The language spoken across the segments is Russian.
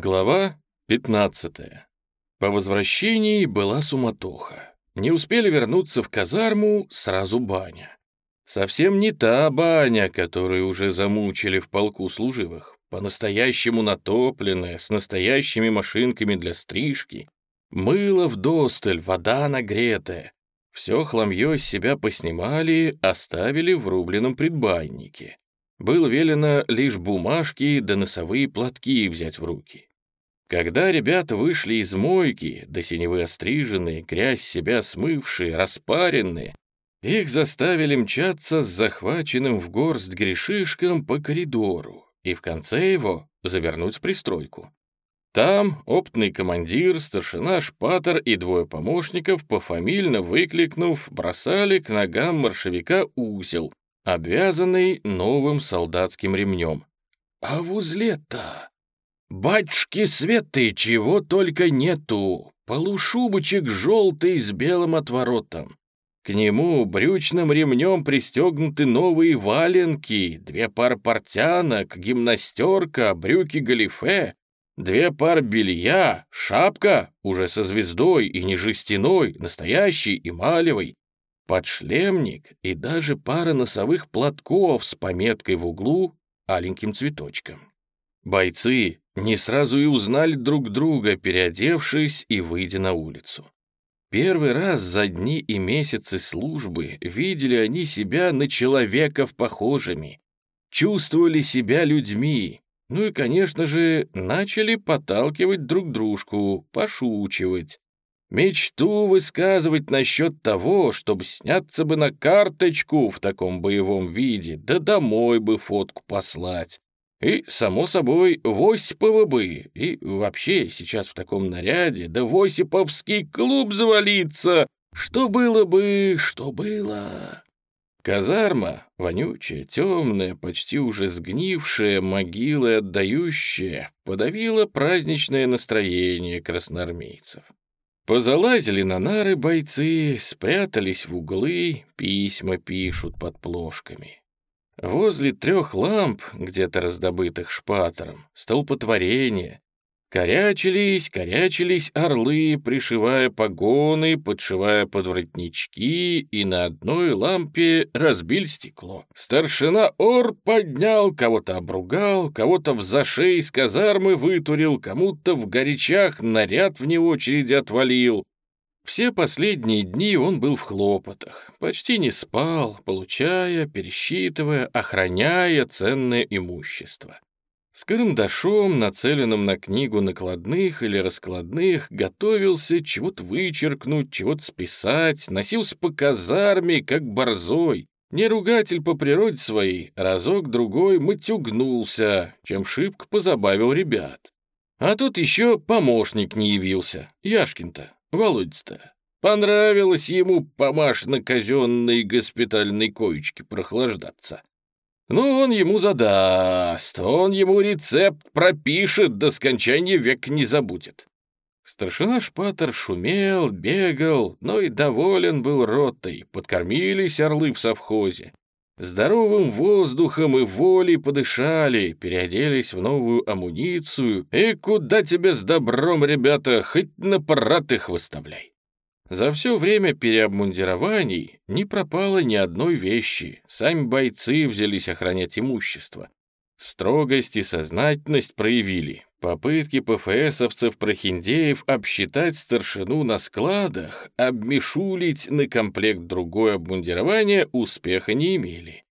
Глава 15. По возвращении была суматоха. Не успели вернуться в казарму, сразу баня. Совсем не та баня, которую уже замучили в полку служивых. По-настоящему натопленная, с настоящими машинками для стрижки. Мыло вдосталь, вода нагретая. Все хламье с себя поснимали, оставили в рубленном предбаннике. Было велено лишь бумажки да носовые платки взять в руки. Когда ребята вышли из мойки, до синевы остриженные, грязь себя смывшие, распаренные, их заставили мчаться с захваченным в горсть грешишком по коридору и в конце его завернуть в пристройку. Там опытный командир, старшина Шпатер и двое помощников, пофамильно выкликнув, бросали к ногам маршевика узел, обвязанный новым солдатским ремнем. «А в узле-то «Батюшки Светы, чего только нету! Полушубочек желтый с белым отворотом. К нему брючным ремнем пристегнуты новые валенки, две пар портянок, гимнастерка, брюки галифе, две пар белья, шапка, уже со звездой и не жестяной, настоящий эмалевый, подшлемник и даже пара носовых платков с пометкой в углу аленьким цветочком. Бойцы не сразу и узнали друг друга, переодевшись и выйдя на улицу. Первый раз за дни и месяцы службы видели они себя на человеков похожими, чувствовали себя людьми, ну и, конечно же, начали подталкивать друг дружку, пошучивать, мечту высказывать насчет того, чтобы сняться бы на карточку в таком боевом виде, да домой бы фотку послать. И, само собой, в Осипово бы, и вообще сейчас в таком наряде, да в Осиповский клуб завалиться, что было бы, что было. Казарма, вонючая, темная, почти уже сгнившая, могилы отдающая, подавила праздничное настроение красноармейцев. Позалазили на нары бойцы, спрятались в углы, письма пишут под плошками. Возле трех ламп, где-то раздобытых шпатором, столпотворение. Корячились, корячились орлы, пришивая погоны, подшивая подворотнички, и на одной лампе разбили стекло. Старшина Ор поднял, кого-то обругал, кого-то в зашей из казармы вытурил, кому-то в горячах наряд вне очереди отвалил. Все последние дни он был в хлопотах, почти не спал, получая, пересчитывая, охраняя ценное имущество. С карандашом, нацеленным на книгу накладных или раскладных, готовился чего-то вычеркнуть, чего-то списать, носился по казарме, как борзой. Не ругатель по природе своей, разок-другой матюгнулся, чем шибко позабавил ребят. А тут еще помощник не явился, Яшкин-то. Володь-то, понравилось ему помаш на казенной госпитальной коечке прохлаждаться. Ну, он ему задаст, он ему рецепт пропишет, до скончания век не забудет. Старшина Шпатер шумел, бегал, но и доволен был ротой, подкормились орлы в совхозе. Здоровым воздухом и волей подышали, переоделись в новую амуницию, и куда тебе с добром, ребята, хоть на парад их выставляй. За все время переобмундирований не пропало ни одной вещи, сами бойцы взялись охранять имущество. Строгость и сознательность проявили. Попытки ПФСовцев-прохиндеев обсчитать старшину на складах, обмешулить на комплект другое обмундирование успеха не имели.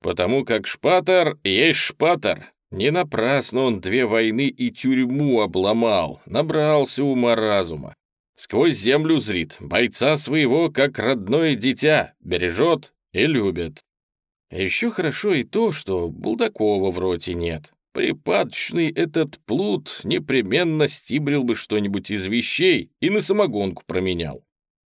Потому как шпатор есть шпатор. Не напрасно он две войны и тюрьму обломал, набрался ума-разума. Сквозь землю зрит, бойца своего, как родное дитя, бережет и любит. Еще хорошо и то, что Булдакова в роте нет. Припадочный этот плут непременно стибрил бы что-нибудь из вещей и на самогонку променял.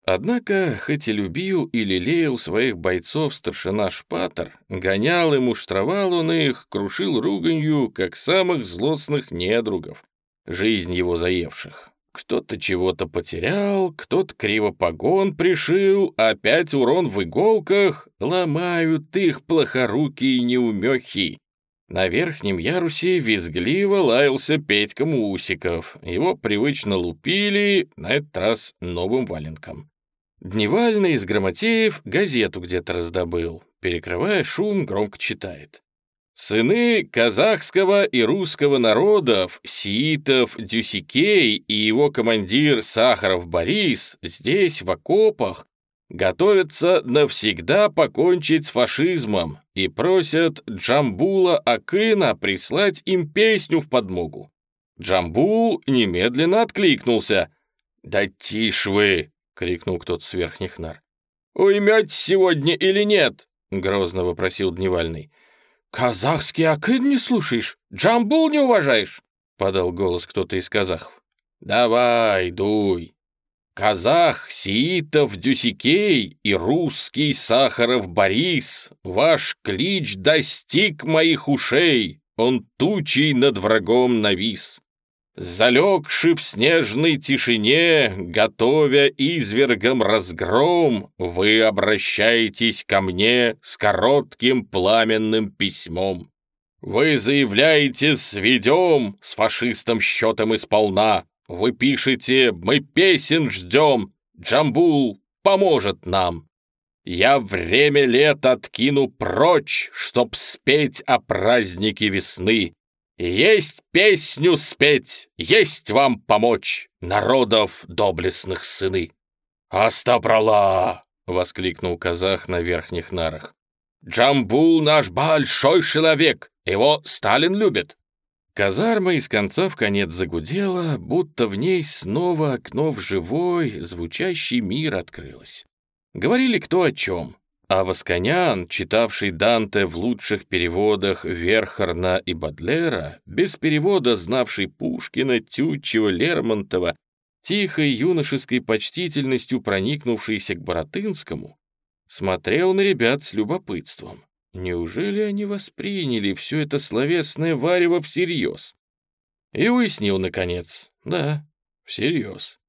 Однако, хоть и любил и лелеял своих бойцов старшина Шпатер, гонял и муштровал он их, крушил руганью, как самых злостных недругов, жизнь его заевших. Кто-то чего-то потерял, кто-то криво погон пришил, опять урон в иголках, ломают их плохорукие неумехи. На верхнем ярусе визгливо лаялся Петька Мусиков. Его привычно лупили, на этот раз новым валенком. Дневальный из Грамотеев газету где-то раздобыл. Перекрывая шум, громко читает. Сыны казахского и русского народов, Сиитов Дюсикей и его командир Сахаров Борис здесь, в окопах, готовятся навсегда покончить с фашизмом и просят Джамбула Акына прислать им песню в подмогу. Джамбул немедленно откликнулся. «Да тише вы!» — крикнул кто-то с верхних нар. «Уйметесь сегодня или нет?» — грозно вопросил Дневальный. «Казахский акын не слушаешь? Джамбул не уважаешь?» — подал голос кто-то из казахов. «Давай, дуй. Казах Сиитов Дюсикей и русский Сахаров Борис, ваш клич достиг моих ушей, он тучей над врагом навис. Залегши в снежной тишине, готовя извергом разгром, вы обращаетесь ко мне с коротким пламенным письмом. Вы заявляете «сведем» с фашистом счетом исполна. Вы пишете «мы песен ждем», Джамбул поможет нам. Я время лет откину прочь, чтоб спеть о празднике весны. Есть песню спеть, есть вам помочь, народов доблестных сыны. «Астапрала!» — воскликнул казах на верхних нарах. «Джамбул наш большой человек, его Сталин любит». Казарма из конца в конец загудела, будто в ней снова окно в живой, звучащий мир открылось. Говорили кто о чем, а Восконян, читавший Данте в лучших переводах Верхарна и Бадлера, без перевода знавший Пушкина, Тютчева, Лермонтова, тихой юношеской почтительностью проникнувшийся к Боротынскому, смотрел на ребят с любопытством. Неужели они восприняли все это словесное варево всерьез? И уяснил, наконец, да, всерьез.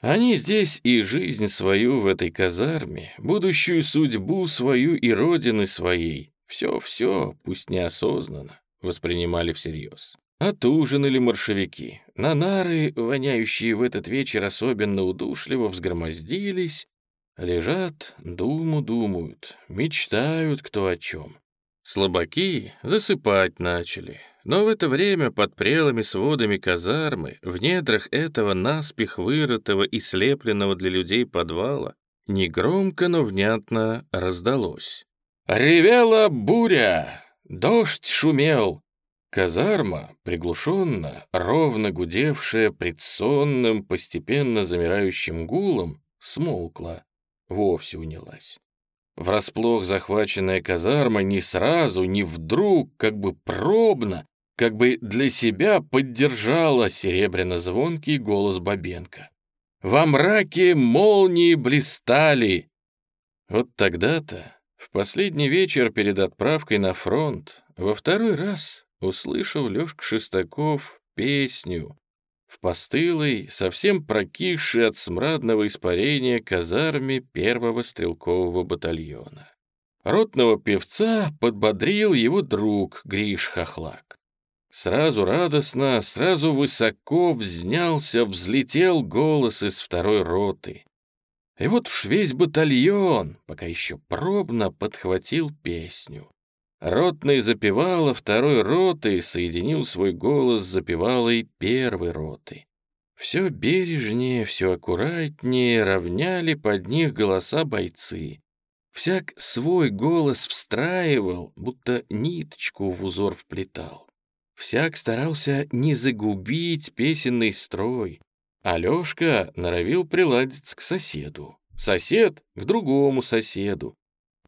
Они здесь и жизнь свою в этой казарме, будущую судьбу свою и родины своей, все-все, пусть неосознанно, воспринимали всерьез. Отужинали маршевики, на нары, воняющие в этот вечер особенно удушливо, взгромоздились, лежат, думу думают, мечтают кто о чем. Слабаки засыпать начали, но в это время под прелыми сводами казармы, в недрах этого наспех вырытого и слепленного для людей подвала, негромко, но внятно раздалось. «Ревела буря! Дождь шумел!» Казарма, приглушенно, ровно гудевшая предсонным, постепенно замирающим гулом, смолкла, вовсе унялась. Врасплох захваченная казарма не сразу, не вдруг, как бы пробно, как бы для себя поддержала серебряно-звонкий голос Бабенко. «Во мраке молнии блистали!» Вот тогда-то, в последний вечер перед отправкой на фронт, во второй раз услышал Лёшка Шестаков песню в постылой, совсем прокисшей от смрадного испарения казарме первого стрелкового батальона. Ротного певца подбодрил его друг Гриш Хохлак. Сразу радостно, сразу высоко взнялся, взлетел голос из второй роты. И вот уж весь батальон, пока еще пробно, подхватил песню. Ротный запевала второй роты и соединил свой голос с запевалой первой роты. Все бережнее, все аккуратнее равняли под них голоса бойцы. Всяк свой голос встраивал, будто ниточку в узор вплетал. Всяк старался не загубить песенный строй. Алёшка норовил приладиться к соседу, сосед — к другому соседу.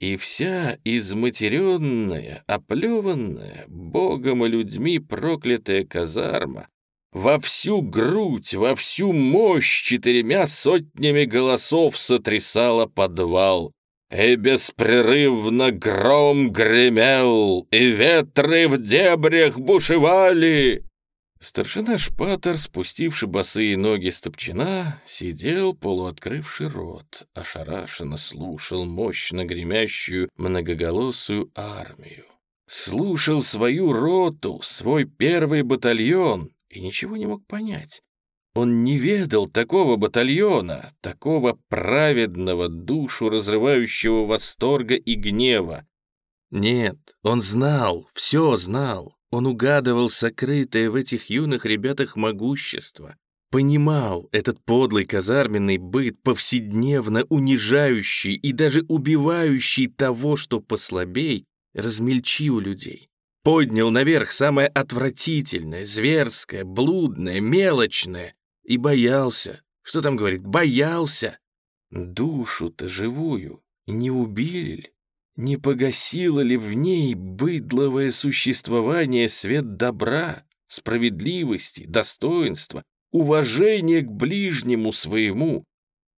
И вся изматеренная, оплеванная, богом и людьми проклятая казарма во всю грудь, во всю мощь четырьмя сотнями голосов сотрясала подвал, и беспрерывно гром гремел, и ветры в дебрях бушевали. Старшина Шпатер, спустивший босые ноги стопчина, сидел, полуоткрывший рот, ошарашенно слушал мощно гремящую многоголосую армию. слушал свою роту, свой первый батальон и ничего не мог понять. Он не ведал такого батальона, такого праведного, душу разрывающего восторга и гнева. Нет, он знал, все знал. Он угадывал сокрытое в этих юных ребятах могущество. Понимал этот подлый казарменный быт, повседневно унижающий и даже убивающий того, что послабей, размельчил людей. Поднял наверх самое отвратительное, зверское, блудное, мелочное, и боялся. Что там говорит? Боялся. Душу-то живую не убили ли? Не погасило ли в ней быдловое существование свет добра, справедливости, достоинства, уважения к ближнему своему,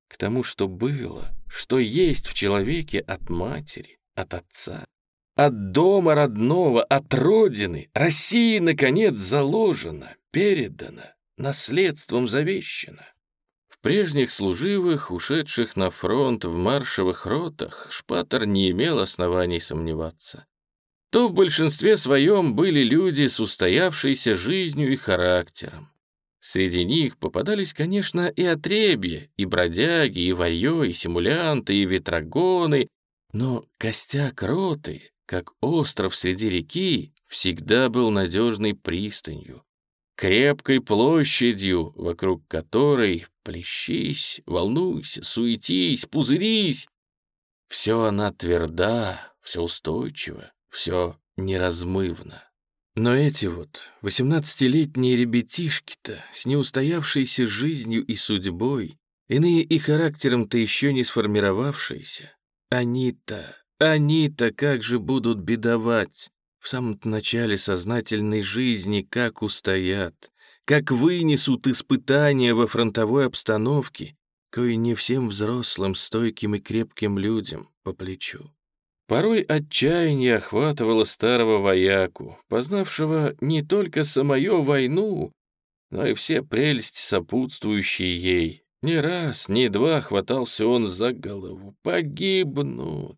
к тому, что было, что есть в человеке от матери, от отца, от дома родного, от родины, России, наконец, заложено, передано, наследством завещано. Прежних служивых, ушедших на фронт в маршевых ротах, Шпатер не имел оснований сомневаться. То в большинстве своем были люди с устоявшейся жизнью и характером. Среди них попадались, конечно, и отребья, и бродяги, и варьё, и симулянты, и ветрогоны, но костяк роты, как остров среди реки, всегда был надежной пристанью, крепкой площадью, вокруг которой плещись, волнуйся, суетись, пузырись. Все она тверда, все устойчиво, все неразмывно. Но эти вот восемнадцатилетние ребятишки-то с неустоявшейся жизнью и судьбой, иные и характером-то еще не сформировавшиеся, они-то, они-то как же будут бедовать? в самом начале сознательной жизни, как устоят, как вынесут испытания во фронтовой обстановке, кое не всем взрослым, стойким и крепким людям по плечу. Порой отчаяние охватывало старого вояку, познавшего не только самую войну, но и все прелести, сопутствующие ей. Ни раз, ни два хватался он за голову. Погибнут.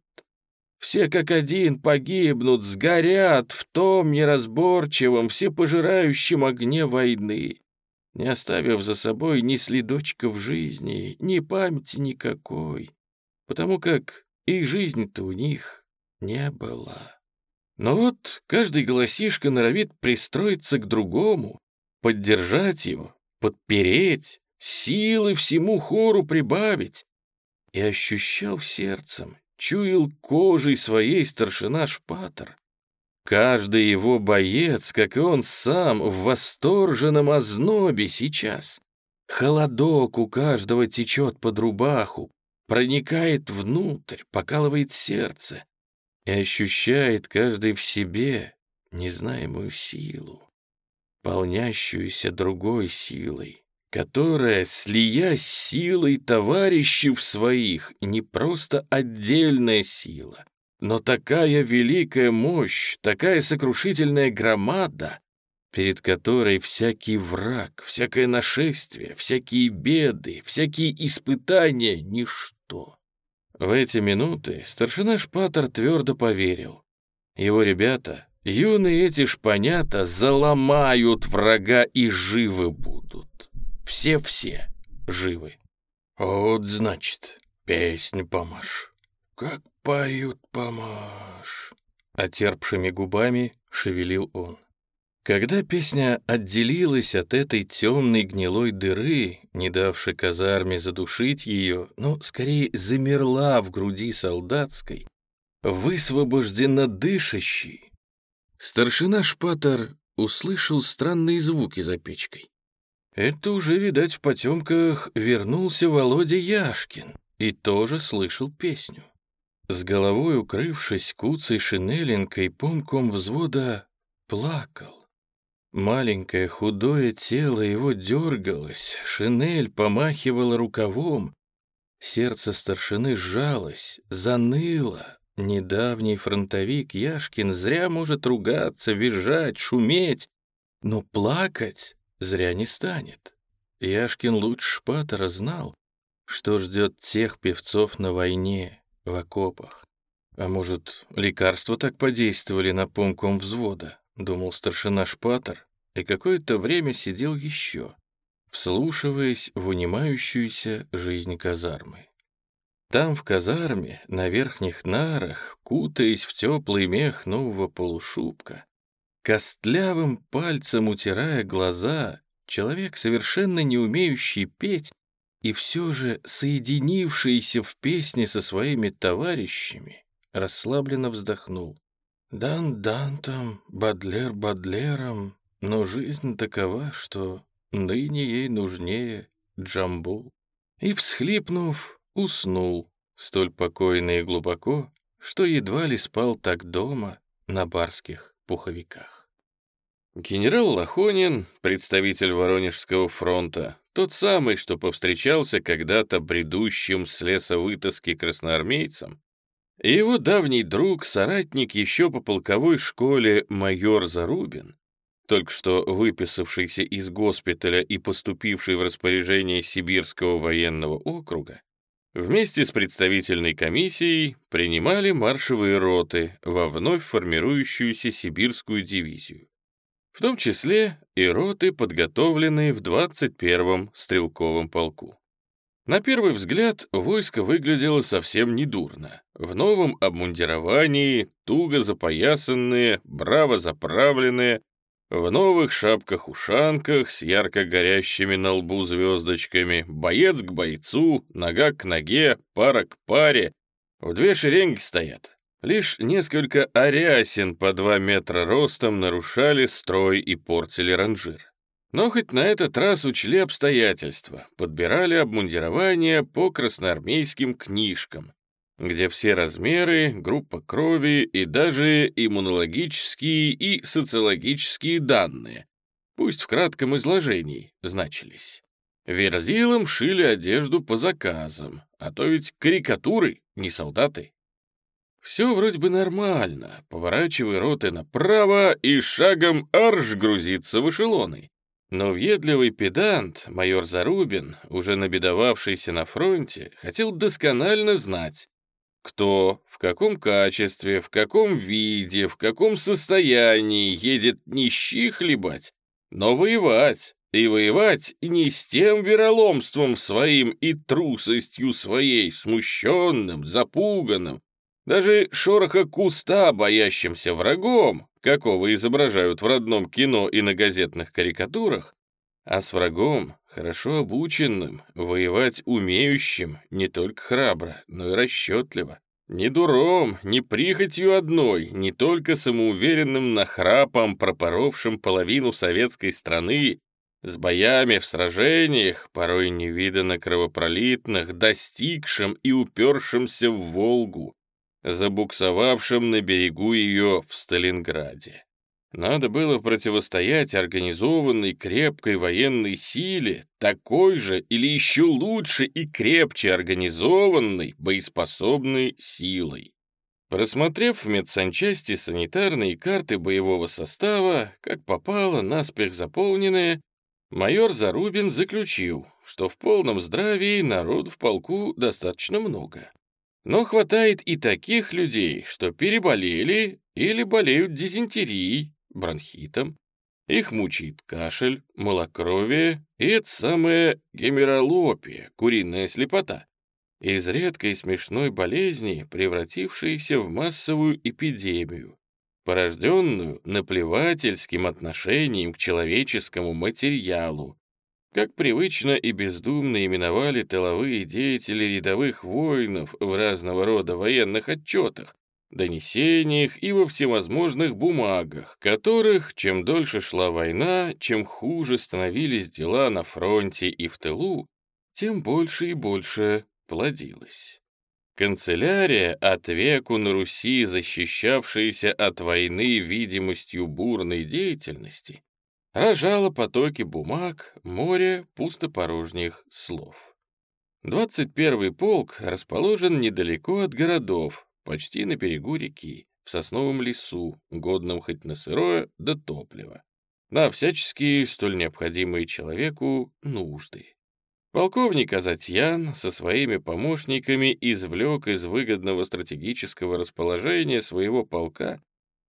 Все как один погибнут, сгорят в том неразборчивом, всепожирающем огне войны, не оставив за собой ни следочка в жизни, ни памяти никакой, потому как и жизни-то у них не было. Но вот каждый голосишка норовит пристроиться к другому, поддержать его, подпереть, силы всему хору прибавить, и ощущал сердцем чуял кожей своей старшина Шпатер. Каждый его боец, как и он сам, в восторженном ознобе сейчас. Холодок у каждого течет под рубаху, проникает внутрь, покалывает сердце и ощущает каждый в себе незнаемую силу, полнящуюся другой силой, которая, слиясь силой товарищей своих, не просто отдельная сила, но такая великая мощь, такая сокрушительная громада, перед которой всякий враг, всякое нашествие, всякие беды, всякие испытания — ничто. В эти минуты старшина Шпатер твердо поверил. Его ребята, юные эти шпанята, заломают врага и живы будут. Все-все живы. Вот, значит, песню помашь. Как поют помашь. Отерпшими губами шевелил он. Когда песня отделилась от этой темной гнилой дыры, не давшей казарме задушить ее, но скорее замерла в груди солдатской, высвобожденно дышащей, старшина Шпатер услышал странные звуки за печкой. Это уже, видать, в потемках вернулся Володя Яшкин и тоже слышал песню. С головой укрывшись куцей шинелинкой, помком взвода плакал. Маленькое худое тело его дергалось, шинель помахивала рукавом. Сердце старшины сжалось, заныло. Недавний фронтовик Яшкин зря может ругаться, визжать, шуметь, но плакать зря не станет. Яшкин лучше Шпатера знал, что ждет тех певцов на войне, в окопах. А может, лекарства так подействовали на помком взвода, думал старшина Шпатер, и какое-то время сидел еще, вслушиваясь в унимающуюся жизнь казармы. Там, в казарме, на верхних нарах, кутаясь в теплый мех нового полушубка, костлявым пальцем утирая глаза, человек, совершенно не умеющий петь, и все же соединившийся в песне со своими товарищами, расслабленно вздохнул. «Дан Дантом, Бадлер Бадлером, но жизнь такова, что ныне ей нужнее Джамбул». И, всхлипнув, уснул, столь покойно и глубоко, что едва ли спал так дома на барских пуховиках. Генерал Лохонин, представитель Воронежского фронта, тот самый, что повстречался когда-то бредущим с леса вытаски красноармейцам, и его давний друг, соратник еще по полковой школе майор Зарубин, только что выписавшийся из госпиталя и поступивший в распоряжение Сибирского военного округа, Вместе с представительной комиссией принимали маршевые роты во вновь формирующуюся сибирскую дивизию, в том числе и роты, подготовленные в 21-м стрелковом полку. На первый взгляд войско выглядело совсем недурно. В новом обмундировании, туго запоясанные, браво заправленные, в новых шапках-ушанках с ярко горящими на лбу звездочками, боец к бойцу, нога к ноге, пара к паре. В две шеренги стоят. Лишь несколько арясин по два метра ростом нарушали строй и портили ранжир. Но хоть на этот раз учли обстоятельства, подбирали обмундирование по красноармейским книжкам, где все размеры, группа крови и даже иммунологические и социологические данные, пусть в кратком изложении, значились. Верзилам шили одежду по заказам, а то ведь карикатуры, не солдаты. Все вроде бы нормально, поворачивай роты направо и шагом арш грузится в эшелоны. Но въедливый педант, майор Зарубин, уже набедовавшийся на фронте, хотел досконально знать, кто, в каком качестве, в каком виде, в каком состоянии едет не щи хлебать, но воевать. И воевать не с тем вероломством своим и трусостью своей, смущенным, запуганным, даже шороха куста, боящимся врагом, какого изображают в родном кино и на газетных карикатурах, а с врагом, хорошо обученным, воевать умеющим не только храбро, но и расчетливо. Не дуром, не прихотью одной, не только самоуверенным нахрапом, пропоровшим половину советской страны, с боями в сражениях, порой невиданно кровопролитных, достигшим и упершимся в Волгу, забуксовавшим на берегу ее в Сталинграде. Надо было противостоять организованной крепкой военной силе, такой же или еще лучше и крепче организованной боеспособной силой. Просмотрев в медсанчасти санитарные карты боевого состава, как попало, наспех заполненные, майор Зарубин заключил, что в полном здравии народ в полку достаточно много. Но хватает и таких людей, что переболели или болеют дизентерией, бронхитом, их мучает кашель, малокровие и это самая гемералопия, куриная слепота, из редкой смешной болезни, превратившейся в массовую эпидемию, порожденную наплевательским отношением к человеческому материалу, как привычно и бездумно именовали тыловые деятели рядовых воинов в разного рода военных отчетах, донесениях и во всевозможных бумагах, которых, чем дольше шла война, чем хуже становились дела на фронте и в тылу, тем больше и больше плодилось. Канцелярия, от веку на Руси защищавшаяся от войны видимостью бурной деятельности, рожала потоки бумаг, море пустопорожних слов. 21-й полк расположен недалеко от городов, почти на берегу реки, в сосновом лесу, годном хоть на сырое, да топливо, на всяческие, столь необходимые человеку, нужды. Полковник Азатьян со своими помощниками извлек из выгодного стратегического расположения своего полка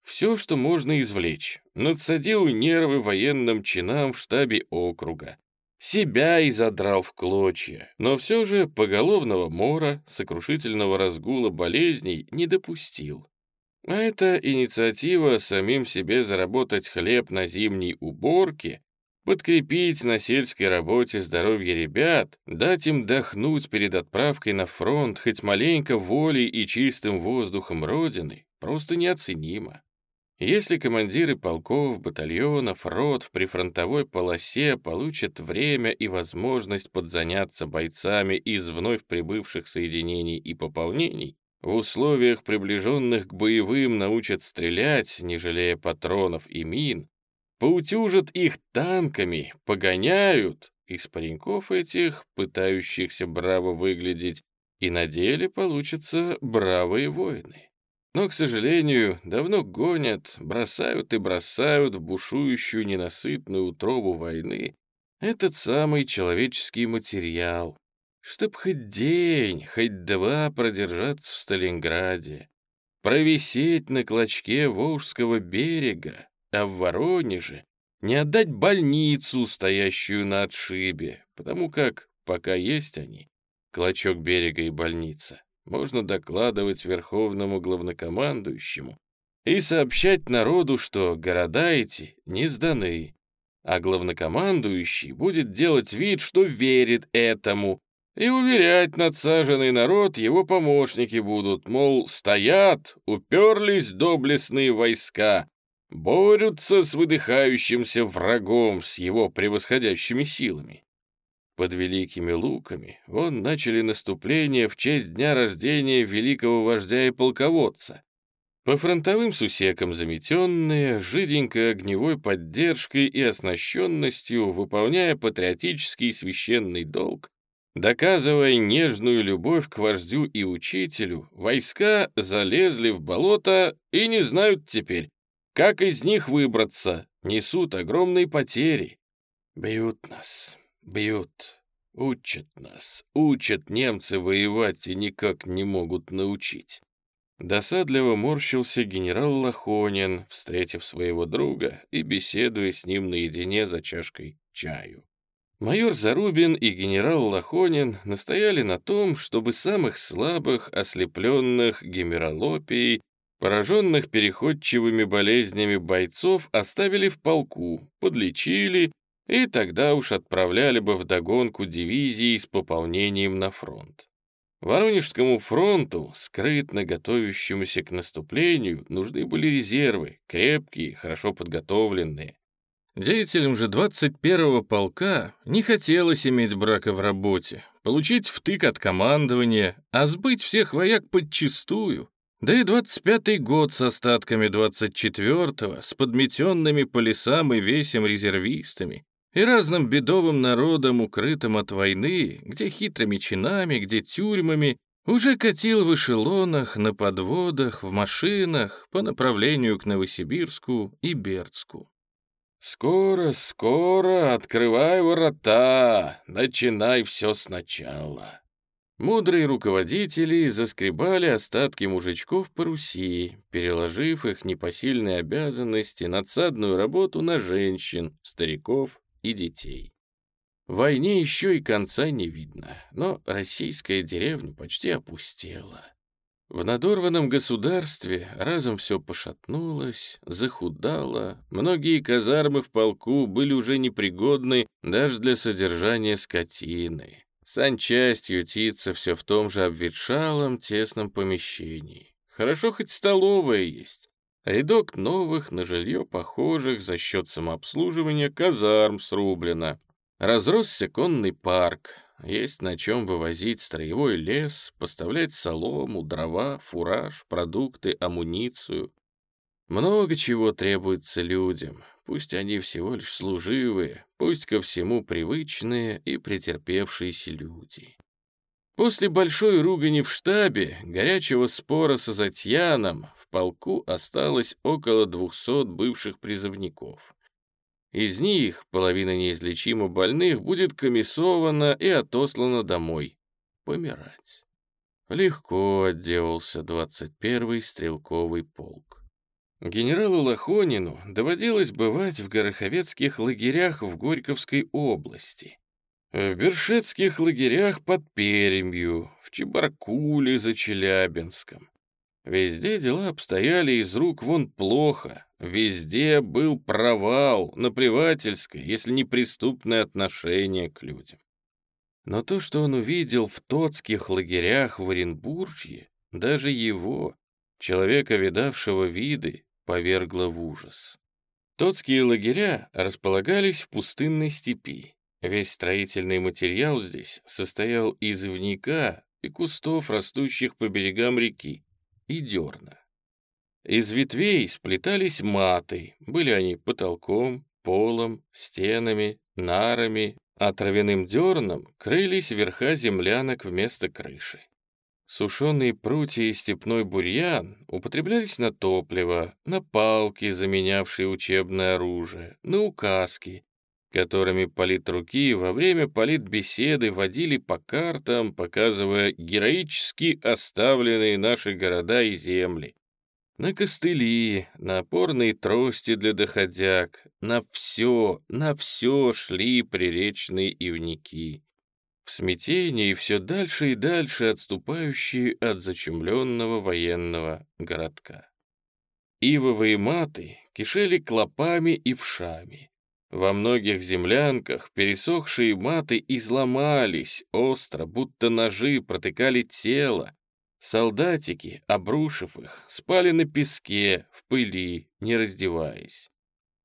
все, что можно извлечь, надсадил нервы военным чинам в штабе округа, себя и задрал в клочья, но все же поголовного мора, сокрушительного разгула болезней не допустил. А эта инициатива самим себе заработать хлеб на зимней уборке, подкрепить на сельской работе здоровье ребят, дать им дохнуть перед отправкой на фронт хоть маленько волей и чистым воздухом Родины, просто неоценимо. Если командиры полков, батальонов, рот в прифронтовой полосе получат время и возможность подзаняться бойцами из вновь прибывших соединений и пополнений, в условиях, приближенных к боевым, научат стрелять, не жалея патронов и мин, поутюжат их танками, погоняют, из пареньков этих, пытающихся браво выглядеть, и на деле получатся бравые воины. Но, к сожалению, давно гонят, бросают и бросают в бушующую ненасытную утробу войны этот самый человеческий материал, чтоб хоть день, хоть два продержаться в Сталинграде, провисеть на клочке Волжского берега, а в Воронеже не отдать больницу, стоящую на отшибе, потому как, пока есть они, клочок берега и больница, можно докладывать верховному главнокомандующему и сообщать народу, что города эти не сданы, а главнокомандующий будет делать вид, что верит этому, и уверять надсаженный народ его помощники будут, мол, стоят, уперлись доблестные войска, борются с выдыхающимся врагом, с его превосходящими силами. Под Великими Луками он начали наступление в честь дня рождения великого вождя и полководца. По фронтовым сусекам заметенные, жиденькой огневой поддержкой и оснащенностью, выполняя патриотический священный долг, доказывая нежную любовь к вождю и учителю, войска залезли в болото и не знают теперь, как из них выбраться, несут огромные потери. Бьют нас, Бьют, учат нас, учат немцы воевать и никак не могут научить. Досадливо морщился генерал Лохонин, встретив своего друга и беседуя с ним наедине за чашкой чаю. Майор Зарубин и генерал Лохонин настояли на том, чтобы самых слабых, ослепленных гемералопией, пораженных переходчивыми болезнями бойцов оставили в полку, подлечили и тогда уж отправляли бы в догонку дивизии с пополнением на фронт. Воронежскому фронту, скрытно готовящемуся к наступлению, нужны были резервы, крепкие, хорошо подготовленные. Деятелям же 21-го полка не хотелось иметь брака в работе, получить втык от командования, а сбыть всех вояк подчистую. Да и 25-й год с остатками 24-го, с подметенными по лесам и весям резервистами, и разным бедовым народам, укрытым от войны, где хитрыми чинами, где тюрьмами, уже катил в эшелонах, на подводах, в машинах по направлению к Новосибирску и Бердску. «Скоро, скоро, открывай ворота, начинай все сначала». Мудрые руководители заскребали остатки мужичков по Руси, переложив их непосильные обязанности, надсадную работу на женщин, стариков и детей. Войне еще и конца не видно, но российская деревня почти опустела. В надорванном государстве разом все пошатнулось, захудало, многие казармы в полку были уже непригодны даже для содержания скотины. Санчасть ютится все в том же обветшалом тесном помещении. Хорошо хоть столовая есть, Рядок новых на жилье похожих за счет самообслуживания казарм срублено. Разросся конный парк, есть на чем вывозить строевой лес, поставлять солому, дрова, фураж, продукты, амуницию. Много чего требуется людям, пусть они всего лишь служивые, пусть ко всему привычные и претерпевшиеся люди. После большой ругани в штабе, горячего спора с Азатьяном, в полку осталось около двухсот бывших призывников. Из них половина неизлечимо больных будет комиссована и отослана домой. Помирать. Легко отделался 21-й стрелковый полк. Генералу Лохонину доводилось бывать в гороховецких лагерях в Горьковской области, в Бершетских лагерях под Перемью, в Чебаркуле за Челябинском. Везде дела обстояли из рук вон плохо, везде был провал, наплевательское, если не преступное отношение к людям. Но то, что он увидел в тотских лагерях в Оренбуржье, даже его, человека, видавшего виды, повергло в ужас. Тотские лагеря располагались в пустынной степи. Весь строительный материал здесь состоял из ивника и кустов, растущих по берегам реки, и дерна. Из ветвей сплетались маты, были они потолком, полом, стенами, нарами а травяным дерном крылись верха землянок вместо крыши. Сушеные прутья и степной бурьян употреблялись на топливо, на палки, заменявшие учебное оружие, на указки, которыми политруки во время политбеседы водили по картам, показывая героически оставленные наши города и земли, на костыли, на опорные трости для доходяг, на все, на все шли приречные ивники. В смятении все дальше и дальше отступающие от зачумленного военного городка. Ивовые маты кишели клопами и вшами. Во многих землянках пересохшие маты изломались остро, будто ножи протыкали тело, Солдатики, обрушив их, спали на песке, в пыли, не раздеваясь.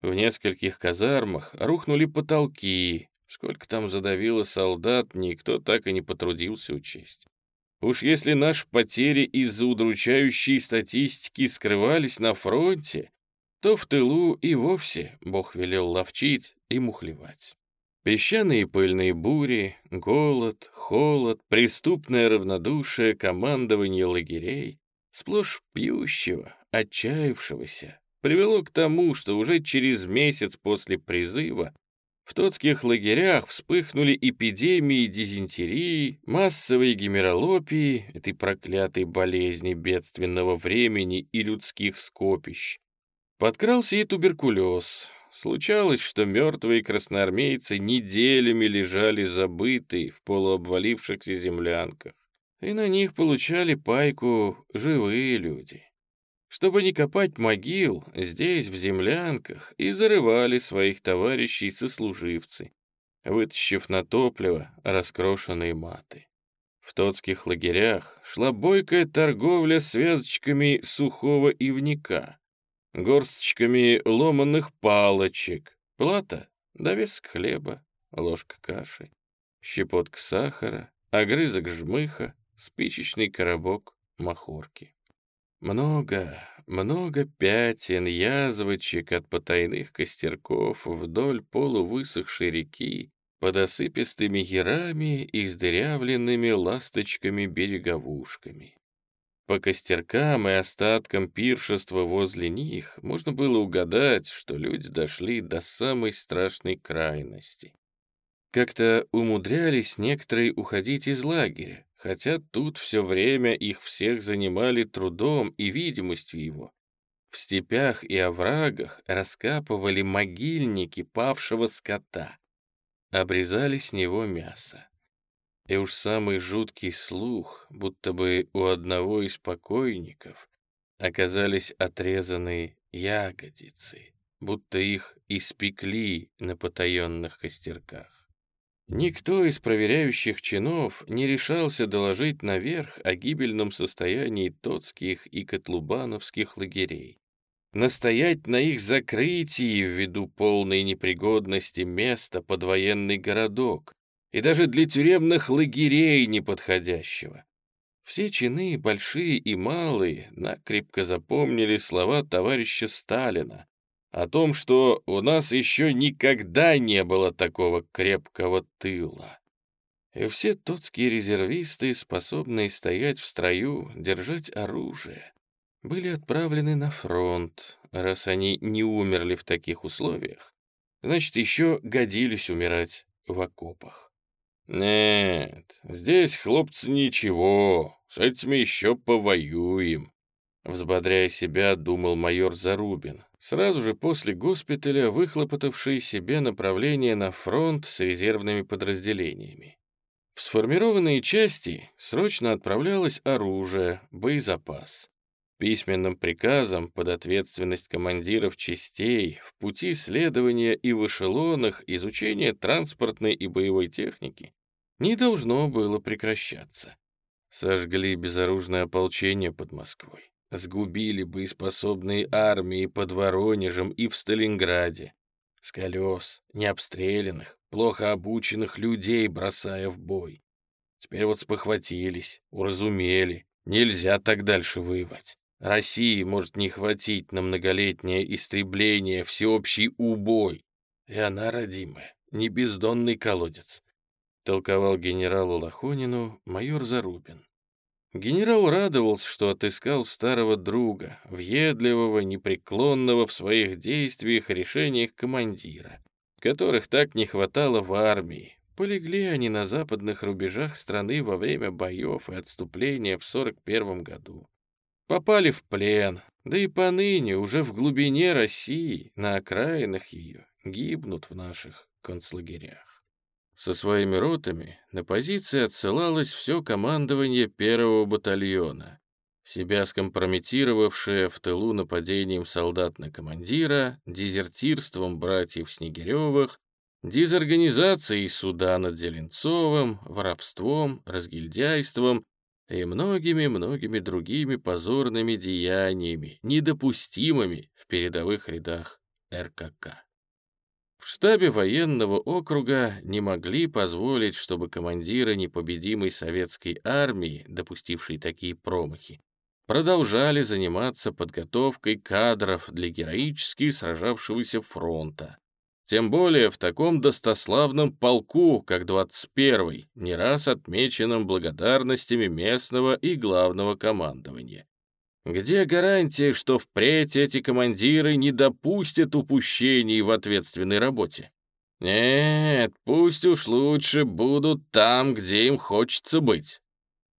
В нескольких казармах рухнули потолки. Сколько там задавило солдат, никто так и не потрудился учесть. Уж если наши потери из-за удручающей статистики скрывались на фронте, то в тылу и вовсе Бог велел ловчить и мухлевать. Песчаные пыльные бури, голод, холод, преступное равнодушие командования лагерей, сплошь пьющего, отчаявшегося, привело к тому, что уже через месяц после призыва в тотских лагерях вспыхнули эпидемии дизентерии, массовые гемералопии, этой проклятой болезни бедственного времени и людских скопищ. Подкрался и туберкулез, Случалось, что мертвые красноармейцы неделями лежали забытые в полуобвалившихся землянках, и на них получали пайку живые люди. Чтобы не копать могил, здесь, в землянках, и зарывали своих товарищей-сослуживцы, вытащив на топливо раскрошенные маты. В тотских лагерях шла бойкая торговля связочками сухого ивника, горсточками ломаных палочек, плата, довесок хлеба, ложка каши, щепотка сахара, огрызок жмыха, спичечный коробок махорки. Много, много пятен, язвочек от потайных костерков вдоль полувысохшей реки, под осыпистыми ярами и издырявленными ласточками-береговушками. По костеркам и остаткам пиршества возле них можно было угадать, что люди дошли до самой страшной крайности. Как-то умудрялись некоторые уходить из лагеря, хотя тут все время их всех занимали трудом и видимостью его. В степях и оврагах раскапывали могильники павшего скота, обрезали с него мясо. И уж самый жуткий слух, будто бы у одного из покойников оказались отрезанные ягодицы, будто их испекли на потаенных костерках. Никто из проверяющих чинов не решался доложить наверх о гибельном состоянии тотских и котлубановских лагерей. Настоять на их закрытии ввиду полной непригодности места под военный городок, и даже для тюремных лагерей неподходящего. Все чины, большие и малые, накрепко запомнили слова товарища Сталина о том, что у нас еще никогда не было такого крепкого тыла. И все тотские резервисты, способные стоять в строю, держать оружие, были отправлены на фронт, раз они не умерли в таких условиях, Значит, еще годились умирать в окопах. Нет, здесь, хлопцы, ничего, с этими еще повоюем. Взбодряя себя, думал майор Зарубин, сразу же после госпиталя выхлопотавший себе направление на фронт с резервными подразделениями. В сформированные части срочно отправлялось оружие, боезапас. Письменным приказом под ответственность командиров частей в пути следования и в эшелонах изучение транспортной и боевой техники не должно было прекращаться. Сожгли безоружное ополчение под Москвой, сгубили боеспособные армии под Воронежем и в Сталинграде, с колес, необстрелянных, плохо обученных людей бросая в бой. Теперь вот спохватились, уразумели, нельзя так дальше воевать. России может не хватить на многолетнее истребление, всеобщий убой. И она, родимая, не бездонный колодец, толковал генералу Лохонину майор Зарубин. Генерал радовался, что отыскал старого друга, въедливого, непреклонного в своих действиях и решениях командира, которых так не хватало в армии. Полегли они на западных рубежах страны во время боев и отступления в 41 году попали в плен, да и поныне уже в глубине России, на окраинах ее, гибнут в наших концлагерях. Со своими ротами на позиции отсылалось все командование первого батальона, себя скомпрометировавшее в тылу нападением солдат на командира, дезертирством братьев Снегиревых, дезорганизацией суда над Зеленцовым, воровством, разгильдяйством и многими-многими другими позорными деяниями, недопустимыми в передовых рядах РКК. В штабе военного округа не могли позволить, чтобы командиры непобедимой советской армии, допустившей такие промахи, продолжали заниматься подготовкой кадров для героически сражавшегося фронта, тем более в таком достославном полку, как 21-й, не раз отмеченном благодарностями местного и главного командования. Где гарантия, что впредь эти командиры не допустят упущений в ответственной работе? Нет, пусть уж лучше будут там, где им хочется быть.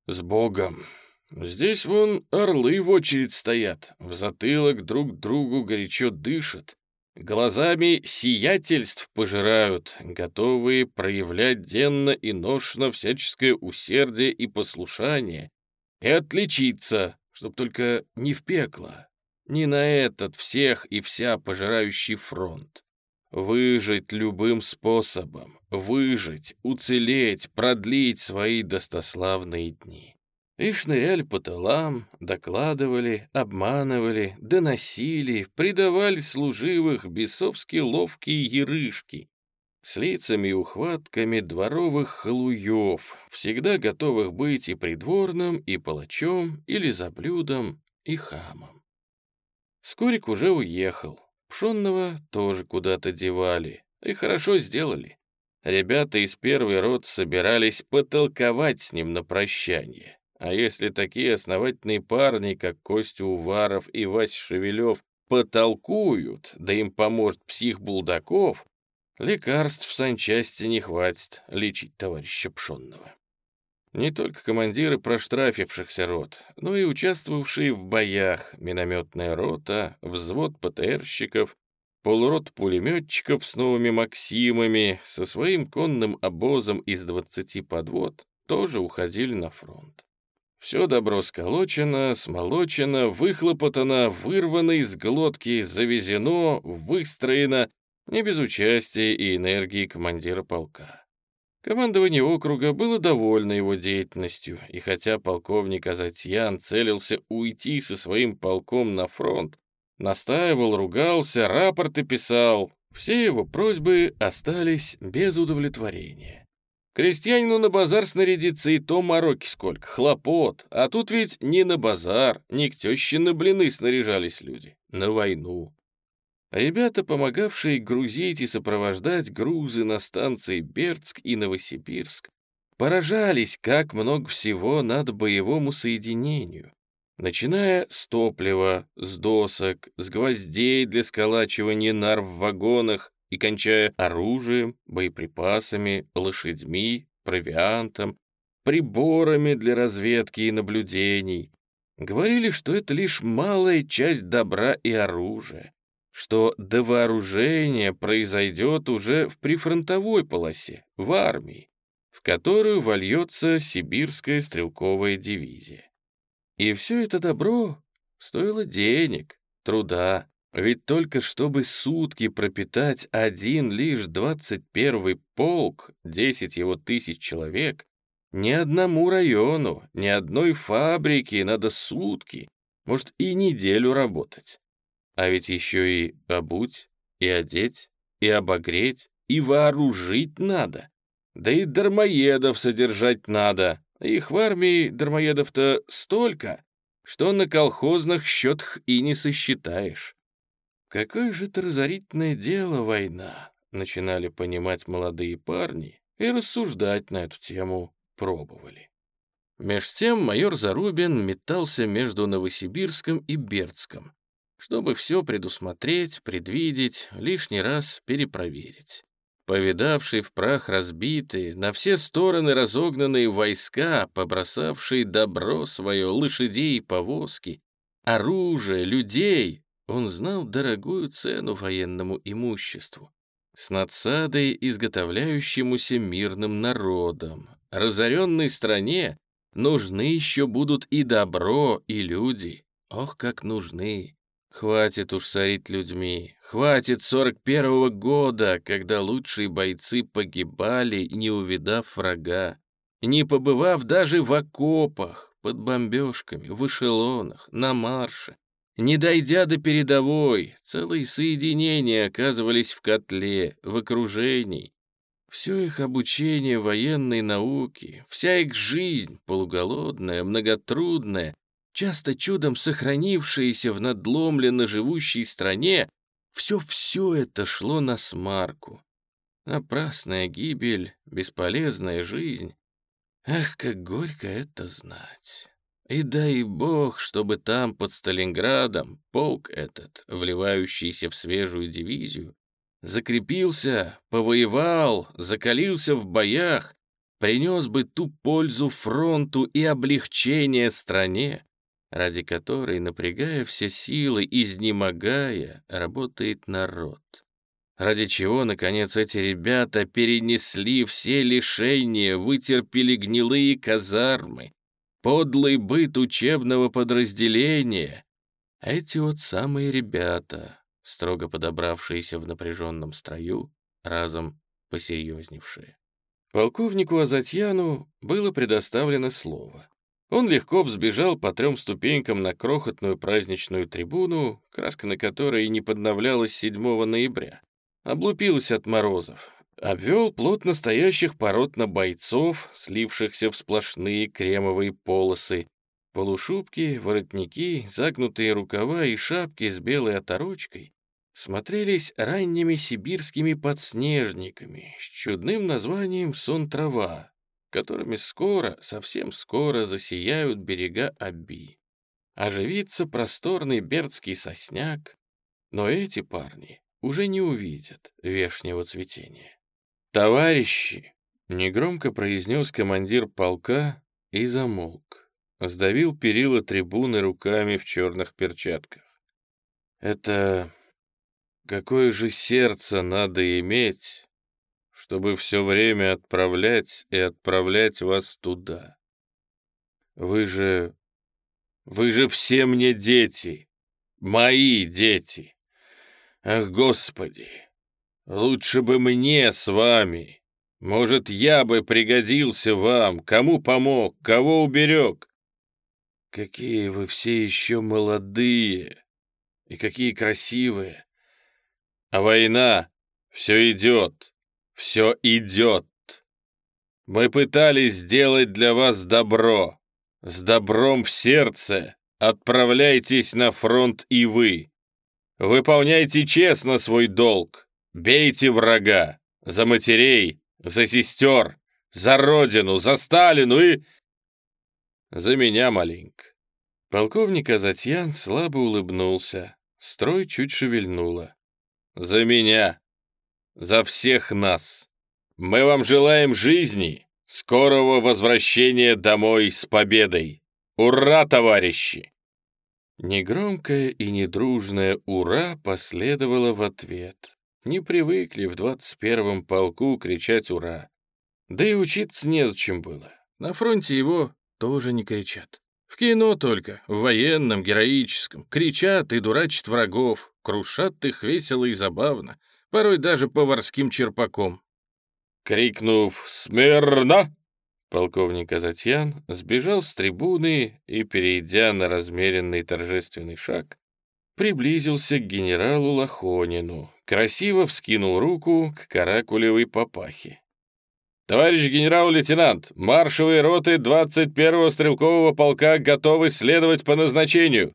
С Богом. Здесь вон орлы в очередь стоят, в затылок друг другу горячо дышат, Глазами сиятельств пожирают, готовые проявлять денно и ношно всяческое усердие и послушание, и отличиться, чтоб только не в пекло, не на этот всех и вся пожирающий фронт. Выжить любым способом, выжить, уцелеть, продлить свои достославные дни. И шныряли по тылам, докладывали, обманывали, доносили, предавали служивых бесовски ловкие ерышки, с лицами и ухватками дворовых халуев, всегда готовых быть и придворным, и палачом, или заблюдом, и хамом. Скорик уже уехал, Пшонного тоже куда-то девали, и хорошо сделали. Ребята из первой рот собирались потолковать с ним на прощание. А если такие основательные парни, как Костя Уваров и Вась Шевелев, потолкуют, да им поможет псих Булдаков, лекарств в санчасти не хватит лечить товарища Пшонного. Не только командиры проштрафившихся рот, но и участвовавшие в боях минометная рота, взвод ПТРщиков, полурот пулеметчиков с новыми «Максимами» со своим конным обозом из 20 подвод тоже уходили на фронт. Все добро сколочено, смолочено, выхлопотано, вырвано из глотки, завезено, выстроено, не без участия и энергии командира полка. Командование округа было довольно его деятельностью, и хотя полковник Азатьян целился уйти со своим полком на фронт, настаивал, ругался, рапорты писал, все его просьбы остались без удовлетворения. Крестьянину на базар снарядиться и то мороки сколько, хлопот. А тут ведь не на базар, не к теще на блины снаряжались люди, на войну. Ребята, помогавшие грузить и сопровождать грузы на станции Бердск и Новосибирск, поражались, как много всего надо боевому соединению. Начиная с топлива, с досок, с гвоздей для сколачивания нар в вагонах и кончая оружием, боеприпасами, лошадьми, провиантом, приборами для разведки и наблюдений. Говорили, что это лишь малая часть добра и оружия, что до вооружения произойдет уже в прифронтовой полосе, в армии, в которую вольется сибирская стрелковая дивизия. И все это добро стоило денег, труда, ведь только чтобы сутки пропитать один лишь 21-й полк, 10 его тысяч человек, ни одному району, ни одной фабрике надо сутки, может, и неделю работать. А ведь еще и обуть, и одеть, и обогреть, и вооружить надо. Да и дармоедов содержать надо. Их в армии дармоедов-то столько, что на колхозных счетах и не сосчитаешь. Какое же это разорительное дело война, начинали понимать молодые парни и рассуждать на эту тему пробовали. Меж тем майор Зарубин метался между Новосибирском и Бердском, чтобы все предусмотреть, предвидеть, лишний раз перепроверить. Повидавший в прах разбитые, на все стороны разогнанные войска, побросавшие добро свое, лошадей и повозки, оружие, людей, он знал дорогую цену военному имуществу, с надсадой изготовляющемуся мирным народом, разоренной стране нужны еще будут и добро, и люди. Ох, как нужны! Хватит уж сорить людьми, хватит сорок первого года, когда лучшие бойцы погибали, не увидав врага, не побывав даже в окопах, под бомбежками, в эшелонах, на марше. Не дойдя до передовой, целые соединения оказывались в котле, в окружении, все их обучение военной науке, вся их жизнь, полуголодная, многотрудная, часто чудом сохранившаяся в надломленно живущей стране, все-все это шло на смарку. Напрасная гибель, бесполезная жизнь. Ах, как горько это знать. И дай бог, чтобы там, под Сталинградом, полк этот, вливающийся в свежую дивизию, закрепился, повоевал, закалился в боях, принес бы ту пользу фронту и облегчение стране, ради которой, напрягая все силы, изнемогая, работает народ. Ради чего, наконец, эти ребята перенесли все лишения, вытерпели гнилые казармы, подлый быт учебного подразделения. Эти вот самые ребята, строго подобравшиеся в напряженном строю, разом посерьезневшие. Полковнику Азатьяну было предоставлено слово. Он легко взбежал по трем ступенькам на крохотную праздничную трибуну, краска на которой не подновлялась 7 ноября. Облупилась от морозов. Обвел плотно стоящих поротно бойцов, слившихся в сплошные кремовые полосы, Полушубки, воротники, загнутые рукава и шапки с белой оторочкой смотрелись ранними сибирскими подснежниками с чудным названием сон-трава, которыми скоро, совсем скоро засияют берега Аби. Оживится просторный бердский сосняк, но эти парни уже не увидят вешнего цветения. «Товарищи!» — негромко произнес командир полка и замолк. Сдавил перила трибуны руками в черных перчатках. «Это Какое же сердце надо иметь, чтобы все время отправлять и отправлять вас туда? Вы же... Вы же все мне дети, мои дети. Ах, Господи, лучше бы мне с вами. Может, я бы пригодился вам, кому помог, кого уберег. Какие вы все еще молодые и какие красивые. А война все идет, все идет. Мы пытались сделать для вас добро. С добром в сердце отправляйтесь на фронт и вы. Выполняйте честно свой долг. Бейте врага. За матерей, за сестер, за родину, за Сталину и... За меня маленько. Полковник Азатьян слабо улыбнулся. Строй чуть шевельнуло. «За меня! за всех нас. Мы вам желаем жизни, скорого возвращения домой с победой. Ура, товарищи!» Негромкое и недружное «Ура» последовало в ответ. Не привыкли в 21-м полку кричать «Ура!». Да и учиться незачем было. На фронте его тоже не кричат. В кино только, в военном, героическом, кричат и дурачат врагов, крушат их весело и забавно, порой даже поварским черпаком. Крикнув «Смирно!», полковник Азатьян сбежал с трибуны и, перейдя на размеренный торжественный шаг, приблизился к генералу Лохонину, красиво вскинул руку к каракулевой папахе. «Товарищ генерал-лейтенант, маршевые роты 21-го стрелкового полка готовы следовать по назначению!»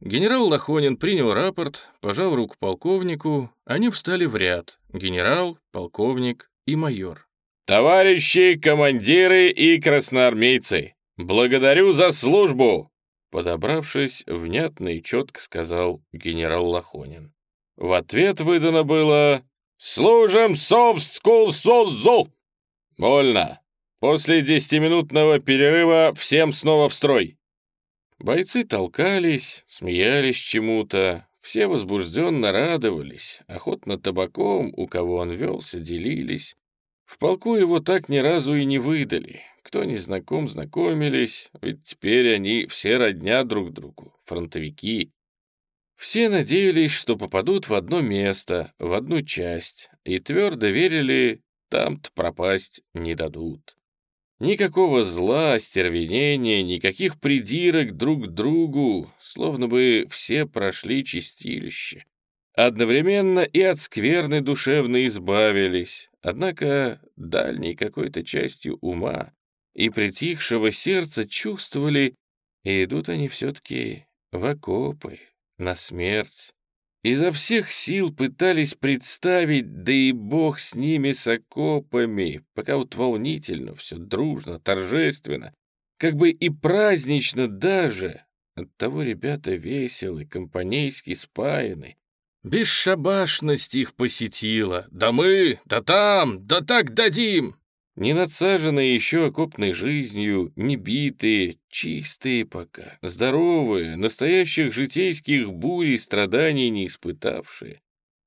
Генерал Лохонин принял рапорт, пожал руку полковнику, они встали в ряд, генерал, полковник и майор. «Товарищи командиры и красноармейцы, благодарю за службу!» Подобравшись, внятно и четко сказал генерал Лохонин. В ответ выдано было «Служим совскул солзу!» «Вольно! После десятиминутного перерыва всем снова в строй!» Бойцы толкались, смеялись чему-то, все возбужденно радовались, охотно табаком, у кого он велся, делились. В полку его так ни разу и не выдали. Кто не знаком, знакомились, ведь теперь они все родня друг другу, фронтовики. Все надеялись, что попадут в одно место, в одну часть, и твердо верили, там-то пропасть не дадут. Никакого зла, остервенения, никаких придирок друг к другу, словно бы все прошли чистилище. Одновременно и от скверны душевно избавились, однако дальней какой-то частью ума и притихшего сердца чувствовали, и идут они все-таки в окопы, на смерть. Изо всех сил пытались представить, да и бог с ними, с окопами, пока вот волнительно, все дружно, торжественно, как бы и празднично даже. Оттого ребята веселы, компанейски спаяны. Бесшабашность их посетила. Да мы, да там, да так дадим не надсаженные еще окопной жизнью, не битые, чистые пока, здоровые, настоящих житейских бурь и страданий не испытавшие,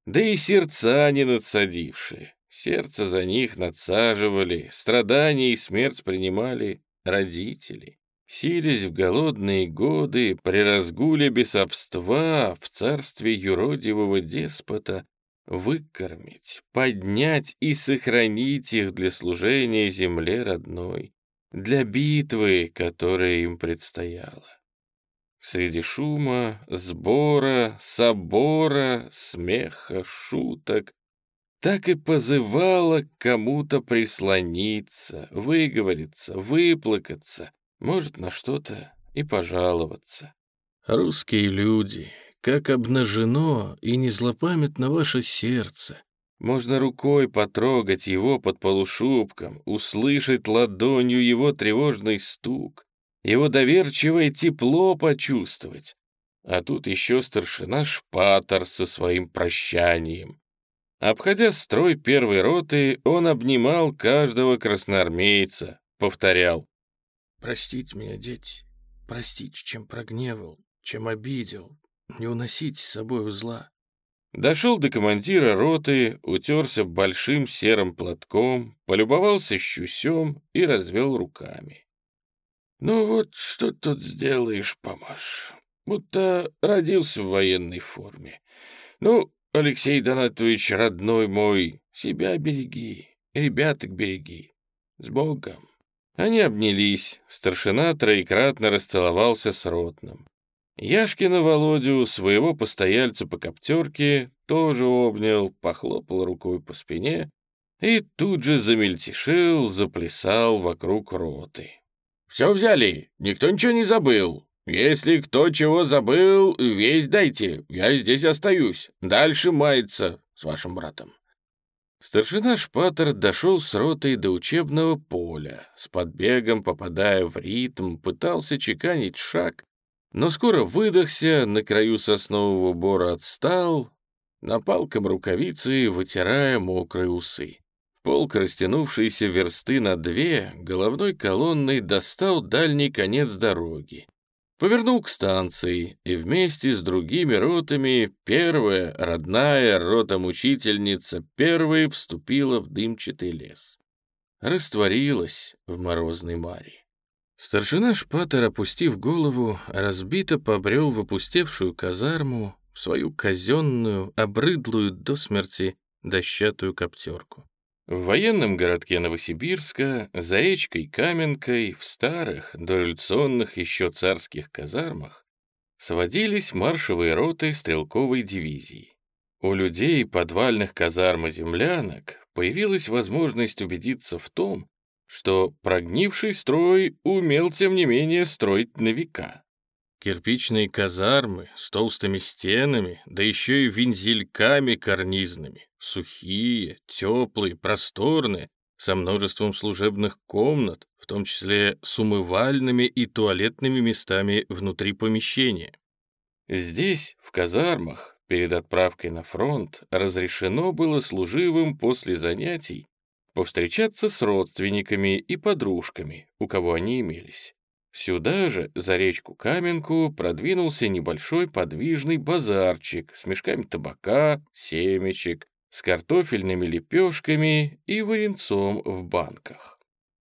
да и сердца не надсадившие. Сердце за них надсаживали, страдания и смерть принимали родители. Сились в голодные годы, при разгуле бесовства в царстве юродивого деспота, выкормить, поднять и сохранить их для служения земле родной, для битвы, которая им предстояла. Среди шума, сбора, собора, смеха, шуток так и позывала кому-то прислониться, выговориться, выплакаться, может, на что-то и пожаловаться. Русские люди, как обнажено и не злопамятно ваше сердце. Можно рукой потрогать его под полушубком, услышать ладонью его тревожный стук, его доверчивое тепло почувствовать. А тут еще старшина Шпатор со своим прощанием. Обходя строй первой роты, он обнимал каждого красноармейца, повторял. «Простите меня, дети, простите, чем прогневал, чем обидел, не уносите с собой узла. Дошел до командира роты, утерся большим серым платком, полюбовался щусем и развел руками. «Ну вот что тут сделаешь, помаш? Будто родился в военной форме. Ну, Алексей Донатович, родной мой, себя береги, ребяток береги. С Богом!» Они обнялись, старшина троекратно расцеловался с ротным. Яшкина Володю, своего постояльца по коптерке, тоже обнял, похлопал рукой по спине и тут же замельтешил, заплясал вокруг роты. «Все взяли, никто ничего не забыл. Если кто чего забыл, весь дайте, я здесь остаюсь. Дальше мается с вашим братом». Старшина Шпатер дошел с ротой до учебного поля, с подбегом, попадая в ритм, пытался чеканить шаг, но скоро выдохся, на краю соснового бора отстал на палком рукавицы, вытирая мокрые усы. Полк, растянувшийся версты на две, головной колонной достал дальний конец дороги. Повернул к станции, и вместе с другими ротами первая, родная рота-мучительница первой вступила в дымчатый лес. Растворилась в морозной маре. Старшина Шпатер, опустив голову, разбито побрел в опустевшую казарму, в свою казенную, обрыдлую до смерти дощатую коптерку. В военном городке Новосибирска, за речкой Каменкой, в старых, дореволюционных еще царских казармах, сводились маршевые роты стрелковой дивизии. У людей подвальных казарм и землянок появилась возможность убедиться в том, что прогнивший строй умел, тем не менее, строить на века. Кирпичные казармы с толстыми стенами, да еще и вензельками карнизными, сухие, теплые, просторные, со множеством служебных комнат, в том числе с умывальными и туалетными местами внутри помещения. Здесь, в казармах, перед отправкой на фронт, разрешено было служивым после занятий повстречаться с родственниками и подружками, у кого они имелись. Сюда же, за речку Каменку, продвинулся небольшой подвижный базарчик с мешками табака, семечек, с картофельными лепешками и варенцом в банках.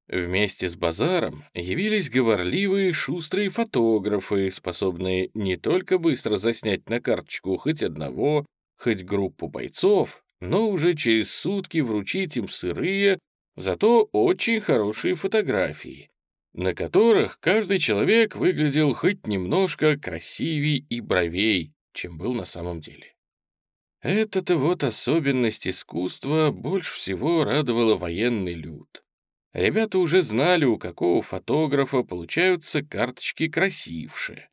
Вместе с базаром явились говорливые шустрые фотографы, способные не только быстро заснять на карточку хоть одного, хоть группу бойцов, но уже через сутки вручить им сырые, зато очень хорошие фотографии, на которых каждый человек выглядел хоть немножко красивей и бровей, чем был на самом деле. Эта-то вот особенность искусства больше всего радовала военный люд. Ребята уже знали, у какого фотографа получаются карточки красивше.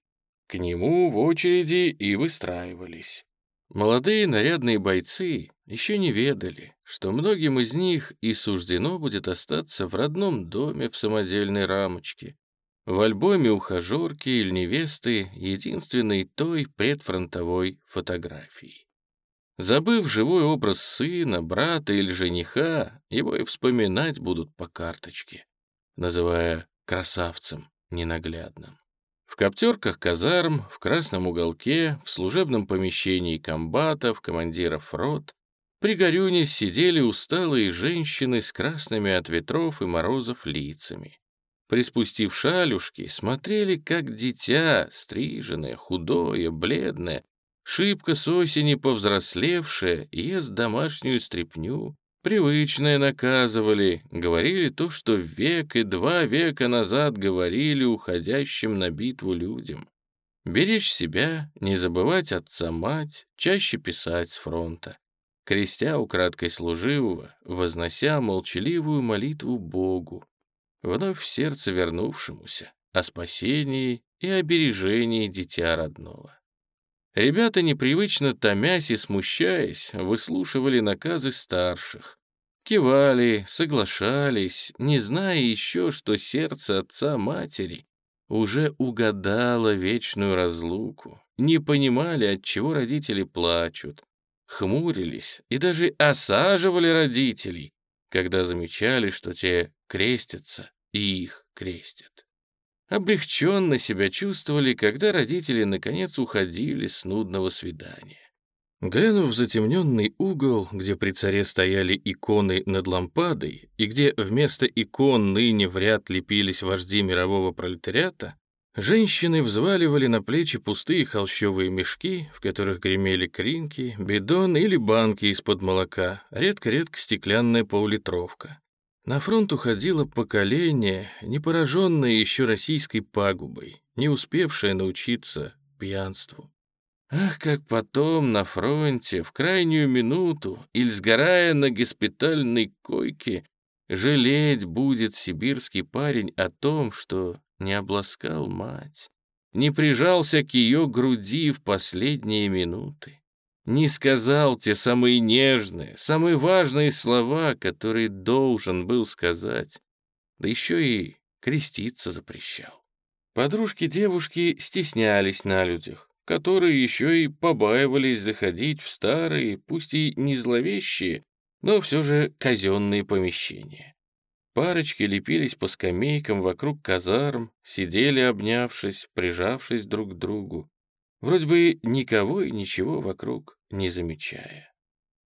К нему в очереди и выстраивались. Молодые нарядные бойцы еще не ведали, что многим из них и суждено будет остаться в родном доме в самодельной рамочке, в альбоме ухажерки или невесты единственной той предфронтовой фотографии. Забыв живой образ сына, брата или жениха, его и вспоминать будут по карточке, называя красавцем ненаглядным. В коптерках казарм, в красном уголке, в служебном помещении комбатов, командиров рот, при горюне сидели усталые женщины с красными от ветров и морозов лицами. Приспустив шалюшки, смотрели, как дитя, стриженное, худое, бледное, шибко с осени повзрослевшее, ест домашнюю стряпню, Привычное наказывали, говорили то, что век и два века назад говорили уходящим на битву людям. Беречь себя, не забывать отца-мать, чаще писать с фронта. Крестя украдкой служивого, вознося молчаливую молитву Богу, вновь в сердце вернувшемуся, о спасении и обережении дитя родного. Ребята, непривычно томясь и смущаясь, выслушивали наказы старших. Кивали, соглашались, не зная еще, что сердце отца-матери уже угадало вечную разлуку, не понимали, от чего родители плачут, хмурились и даже осаживали родителей, когда замечали, что те крестятся и их крестят облегченно себя чувствовали, когда родители наконец уходили с нудного свидания. Глянув в затемненный угол, где при царе стояли иконы над лампадой, и где вместо икон ныне в ряд лепились вожди мирового пролетариата, женщины взваливали на плечи пустые холщовые мешки, в которых гремели кринки, бидон или банки из-под молока, редко-редко стеклянная поллитровка. На фронт уходило поколение, не пораженное еще российской пагубой, не успевшее научиться пьянству. Ах, как потом на фронте, в крайнюю минуту, или сгорая на госпитальной койке, жалеть будет сибирский парень о том, что не обласкал мать, не прижался к ее груди в последние минуты не сказал те самые нежные, самые важные слова, которые должен был сказать, да еще и креститься запрещал. Подружки-девушки стеснялись на людях, которые еще и побаивались заходить в старые, пусть и не зловещие, но все же казенные помещения. Парочки лепились по скамейкам вокруг казарм, сидели обнявшись, прижавшись друг к другу, вроде бы никого и ничего вокруг не замечая.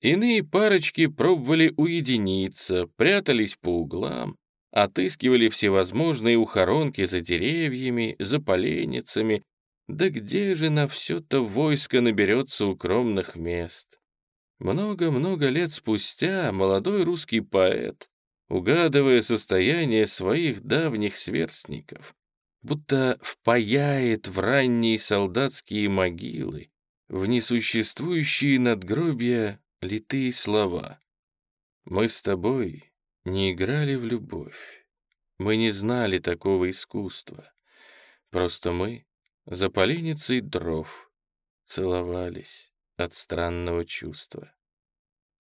Иные парочки пробовали уединиться, прятались по углам, отыскивали всевозможные ухоронки за деревьями, за поленницами. Да где же на все-то войско наберется укромных мест? Много-много лет спустя молодой русский поэт, угадывая состояние своих давних сверстников, будто впаяет в ранние солдатские могилы, в несуществующие надгробья литые слова. «Мы с тобой не играли в любовь, мы не знали такого искусства, просто мы за поленницей дров целовались от странного чувства».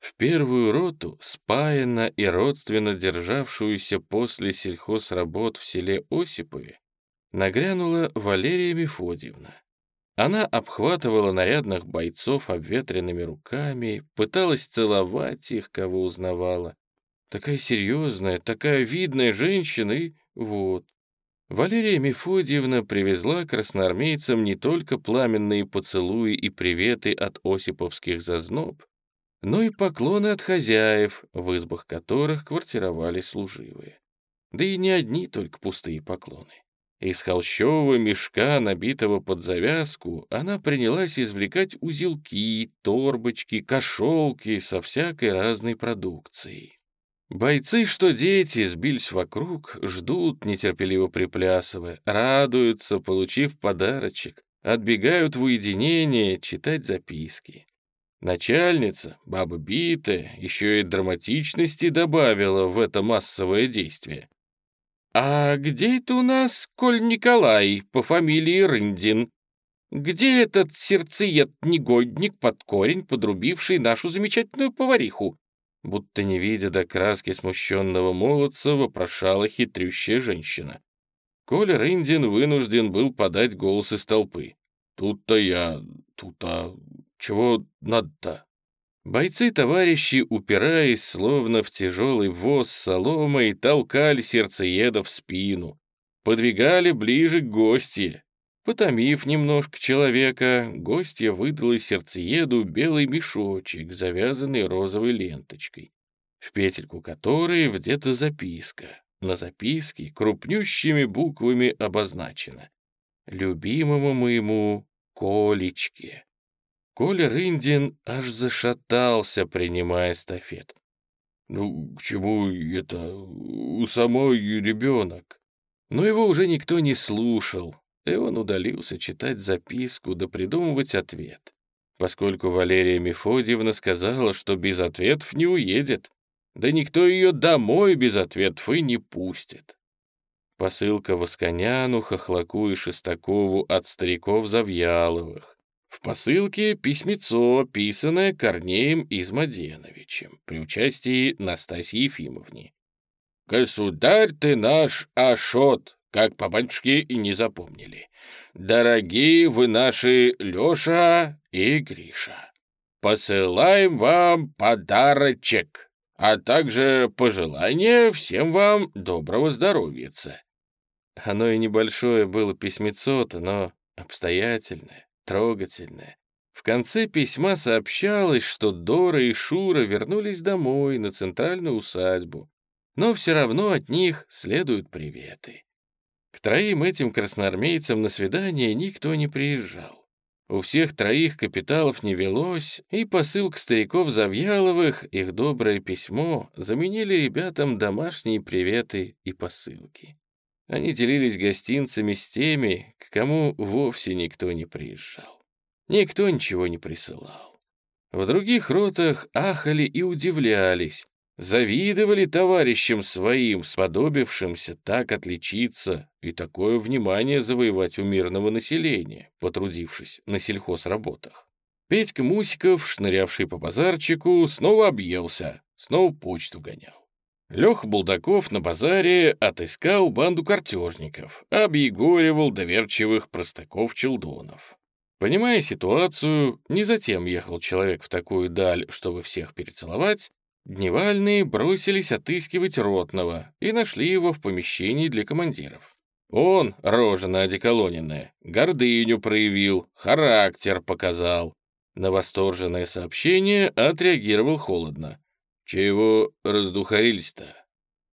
В первую роту, спаяно и родственно державшуюся после сельхозработ в селе Осипове, нагрянула Валерия Мефодьевна. Она обхватывала нарядных бойцов обветренными руками, пыталась целовать их, кого узнавала. Такая серьезная, такая видная женщина, и вот. Валерия Мефодьевна привезла красноармейцам не только пламенные поцелуи и приветы от осиповских зазноб, но и поклоны от хозяев, в избах которых квартировали служивые. Да и не одни только пустые поклоны. Из холщового мешка, набитого под завязку, она принялась извлекать узелки, торбочки, кошелки со всякой разной продукцией. Бойцы, что дети, сбились вокруг, ждут, нетерпеливо приплясывая, радуются, получив подарочек, отбегают в уединение читать записки. Начальница, баба битая, еще и драматичности добавила в это массовое действие. «А где это у нас Коль Николай по фамилии Рындин? Где этот сердцеед-негодник под корень, подрубивший нашу замечательную повариху?» Будто не видя до краски смущенного молодца, вопрошала хитрющая женщина. Коля Рындин вынужден был подать голос из толпы. «Тут-то я... тут-то... чего надо-то?» Бойцы-товарищи, упираясь, словно в тяжелый воз соломой, толкали сердцееда в спину, подвигали ближе к гостье. Потомив немножко человека, гостья выдала сердцееду белый мешочек, завязанный розовой ленточкой, в петельку которой вдета записка. На записке крупнющими буквами обозначено «Любимому моему Колечке». Коля Рындин аж зашатался, принимая эстафет. «Ну, к чему это? У самой ребенок». Но его уже никто не слушал, и он удалился читать записку да придумывать ответ, поскольку Валерия Мефодьевна сказала, что без ответов не уедет, да никто ее домой без ответов и не пустит. Посылка Восконяну, Хохлаку и Шестакову от стариков Завьяловых. В посылке письмецо, писанное Корнеем Измаденовичем при участии Настасьи Ефимовны. «Государь ты наш Ашот, как по батюшке и не запомнили. Дорогие вы наши Леша и Гриша, посылаем вам подарочек, а также пожелание всем вам доброго здоровья. Оно и небольшое было письмецо-то, но обстоятельное трогательное. В конце письма сообщалось, что Дора и Шура вернулись домой, на центральную усадьбу, но все равно от них следуют приветы. К троим этим красноармейцам на свидание никто не приезжал. У всех троих капиталов не велось, и посылка стариков Завьяловых, их доброе письмо, заменили ребятам домашние приветы и посылки. Они делились гостинцами с теми, к кому вовсе никто не приезжал. Никто ничего не присылал. В других ротах ахали и удивлялись, завидовали товарищам своим, сподобившимся так отличиться и такое внимание завоевать у мирного населения, потрудившись на сельхозработах. Петька Мусиков, шнырявший по базарчику, снова объелся, снова почту гонял. Леха Булдаков на базаре отыскал банду картежников, объегоривал доверчивых простаков-челдонов. Понимая ситуацию, не затем ехал человек в такую даль, чтобы всех перецеловать, дневальные бросились отыскивать ротного и нашли его в помещении для командиров. Он, рожа на одеколоненная, гордыню проявил, характер показал. На восторженное сообщение отреагировал холодно. «Чего раздухарились-то?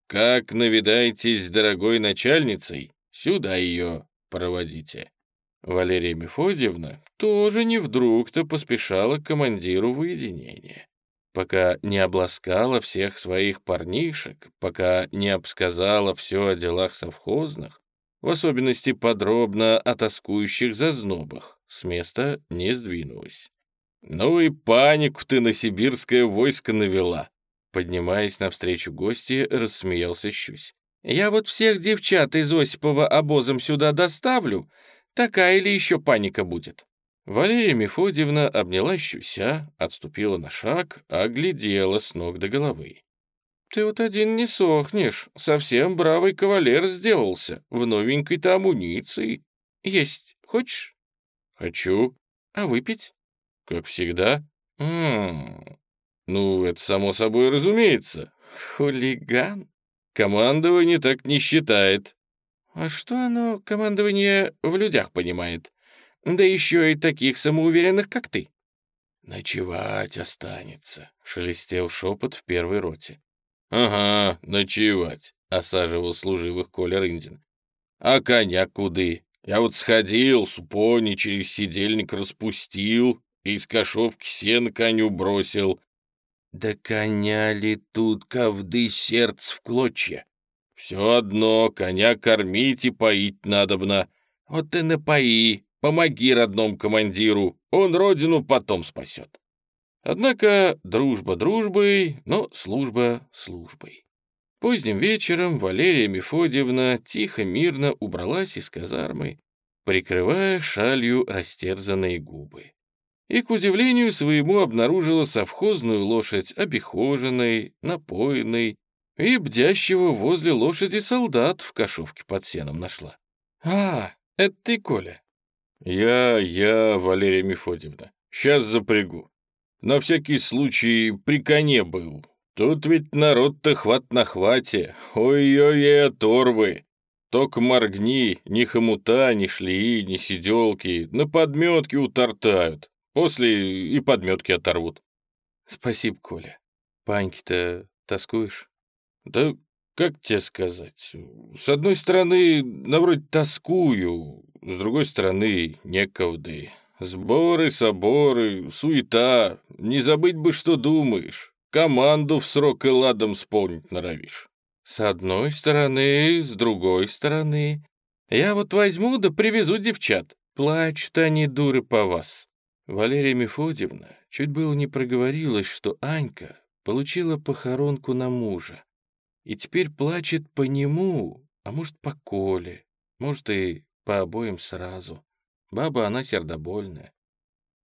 Как навидаетесь с дорогой начальницей, сюда ее проводите». Валерия Мефодьевна тоже не вдруг-то поспешала к командиру в уединение. Пока не обласкала всех своих парнишек, пока не обсказала все о делах совхозных, в особенности подробно о тоскующих зазнобах, с места не сдвинулась. «Ну и панику ты на сибирское войско навела!» Поднимаясь навстречу гости, рассмеялся Щусь. «Я вот всех девчат из Осипова обозом сюда доставлю, Такая ли еще паника будет?» Валерия Мефодьевна обняла Щуся, отступила на шаг, оглядела с ног до головы. «Ты вот один не сохнешь, совсем бравый кавалер сделался, в новенькой-то амуниции. Есть хочешь?» «Хочу». «А выпить?» «Как всегда». «Ммм, ну, это само собой разумеется». «Хулиган?» «Командование так не считает», а что оно, командование, в людях понимает? Да еще и таких самоуверенных, как ты. Ночевать останется, шелестел шепот в первой роте. Ага, ночевать, осаживал служивых Коля Рындин. А коня куды? Я вот сходил, с пони через сидельник распустил и из кошовки сено коню бросил. Да коня ли тут ковды сердц в клочья? Все одно, коня кормить и поить надобно. Вот ты напои, помоги родному командиру, он родину потом спасет. Однако дружба дружбой, но служба службой. Поздним вечером Валерия Мефодьевна тихо-мирно убралась из казармы, прикрывая шалью растерзанные губы. И, к удивлению своему, обнаружила совхозную лошадь обихоженной, напоенной, и бдящего возле лошади солдат в кошовке под сеном нашла. «А, это ты, Коля?» «Я, я, Валерия Мефодьевна. Сейчас запрягу. На всякий случай при коне был. Тут ведь народ-то хват на хвате. Ой-ой-ой, оторвы. Только моргни, ни хомута, ни шлии, ни сиделки, на подметки утортают. После и подметки оторвут. Спасибо, Коля. Паньки-то тоскуешь? Да как тебе сказать? С одной стороны, на вроде тоскую, с другой стороны, нековды. Сборы, соборы, суета. Не забыть бы, что думаешь. Команду в срок и ладом исполнить норовишь. С одной стороны, с другой стороны. Я вот возьму да привезу девчат. Плачут они, дуры, по вас. Валерия Мефодьевна чуть было не проговорилась, что Анька получила похоронку на мужа и теперь плачет по нему, а может, по Коле, может, и по обоим сразу. Баба она сердобольная.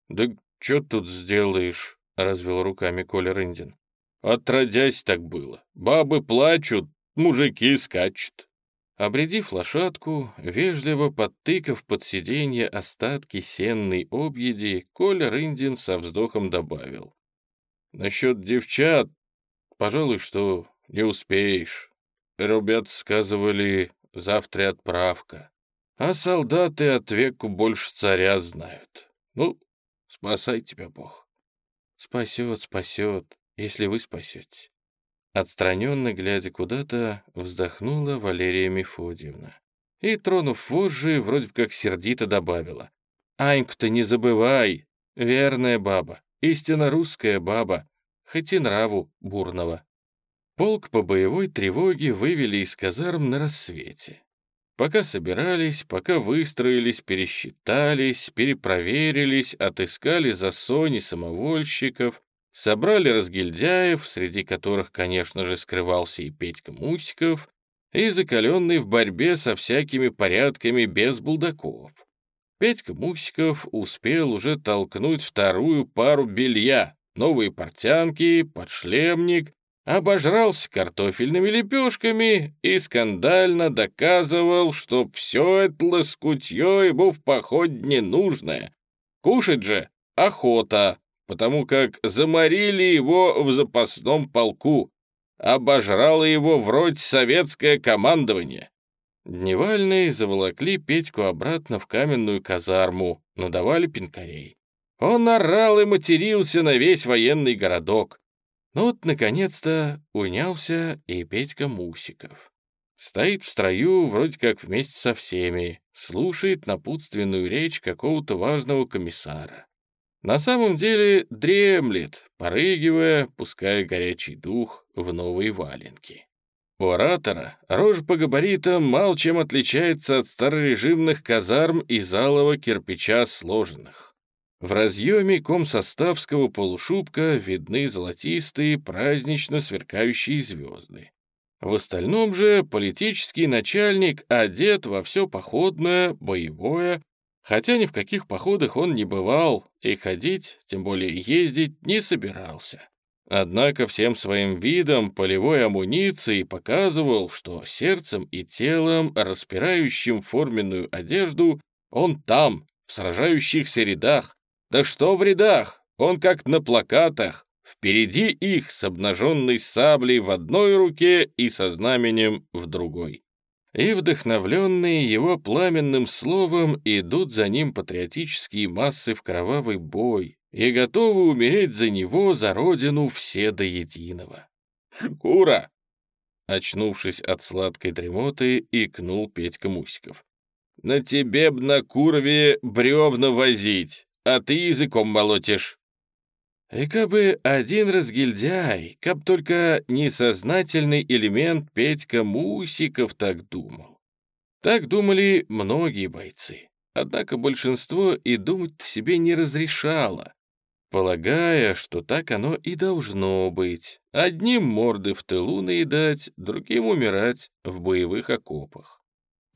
«Да что тут сделаешь?» — развел руками Коля Рындин. «Отродясь так было. Бабы плачут, мужики скачут». Обредив лошадку, вежливо подтыкав под сиденье остатки сенной объеди, Коля Рындин со вздохом добавил. «Насчет девчат, пожалуй, что не успеешь. Ребят сказывали, завтра отправка. А солдаты от веку больше царя знают. Ну, спасай тебя Бог. Спасет, спасет, если вы спасете. Отстраненно, глядя куда-то, вздохнула Валерия Мефодьевна. И, тронув вожжи, вроде бы как сердито добавила. «Аньку-то не забывай! Верная баба, истинно русская баба, хоть и нраву бурного». Полк по боевой тревоге вывели из казарм на рассвете. Пока собирались, пока выстроились, пересчитались, перепроверились, отыскали за сони самовольщиков, собрали разгильдяев, среди которых, конечно же, скрывался и Петька Мусиков, и закаленный в борьбе со всякими порядками без булдаков. Петька Мусиков успел уже толкнуть вторую пару белья, новые портянки, подшлемник обожрался картофельными лепешками и скандально доказывал, что все это лоскутье ему в поход не нужное. Кушать же охота, потому как заморили его в запасном полку, обожрало его вроде советское командование. Дневальные заволокли Петьку обратно в каменную казарму, надавали пинкарей. Он орал и матерился на весь военный городок. Но вот, наконец-то, унялся и Петька Мусиков. Стоит в строю, вроде как вместе со всеми, слушает напутственную речь какого-то важного комиссара. На самом деле дремлет, порыгивая, пуская горячий дух в новые валенки. У оратора рожь по габаритам мало чем отличается от старорежимных казарм из алого кирпича сложенных. В разъеме комсоставского полушубка видны золотистые, празднично сверкающие звезды. В остальном же политический начальник одет во все походное, боевое, хотя ни в каких походах он не бывал и ходить, тем более ездить, не собирался. Однако всем своим видом полевой амуниции показывал, что сердцем и телом, распирающим форменную одежду, он там, в сражающихся рядах. Да что в рядах, он как на плакатах, впереди их с обнаженной саблей в одной руке и со знаменем в другой. И вдохновленные его пламенным словом идут за ним патриотические массы в кровавый бой, и готовы умереть за него, за родину, все до единого. «Кура!» Очнувшись от сладкой дремоты, икнул Петька Мусиков. «На тебе б на курове бревна возить, а ты языком молотишь». И кабы один разгильдяй, каб только несознательный элемент Петька Мусиков так думал. Так думали многие бойцы. Однако большинство и думать себе не разрешало, полагая, что так оно и должно быть. Одним морды в тылу наедать, другим умирать в боевых окопах.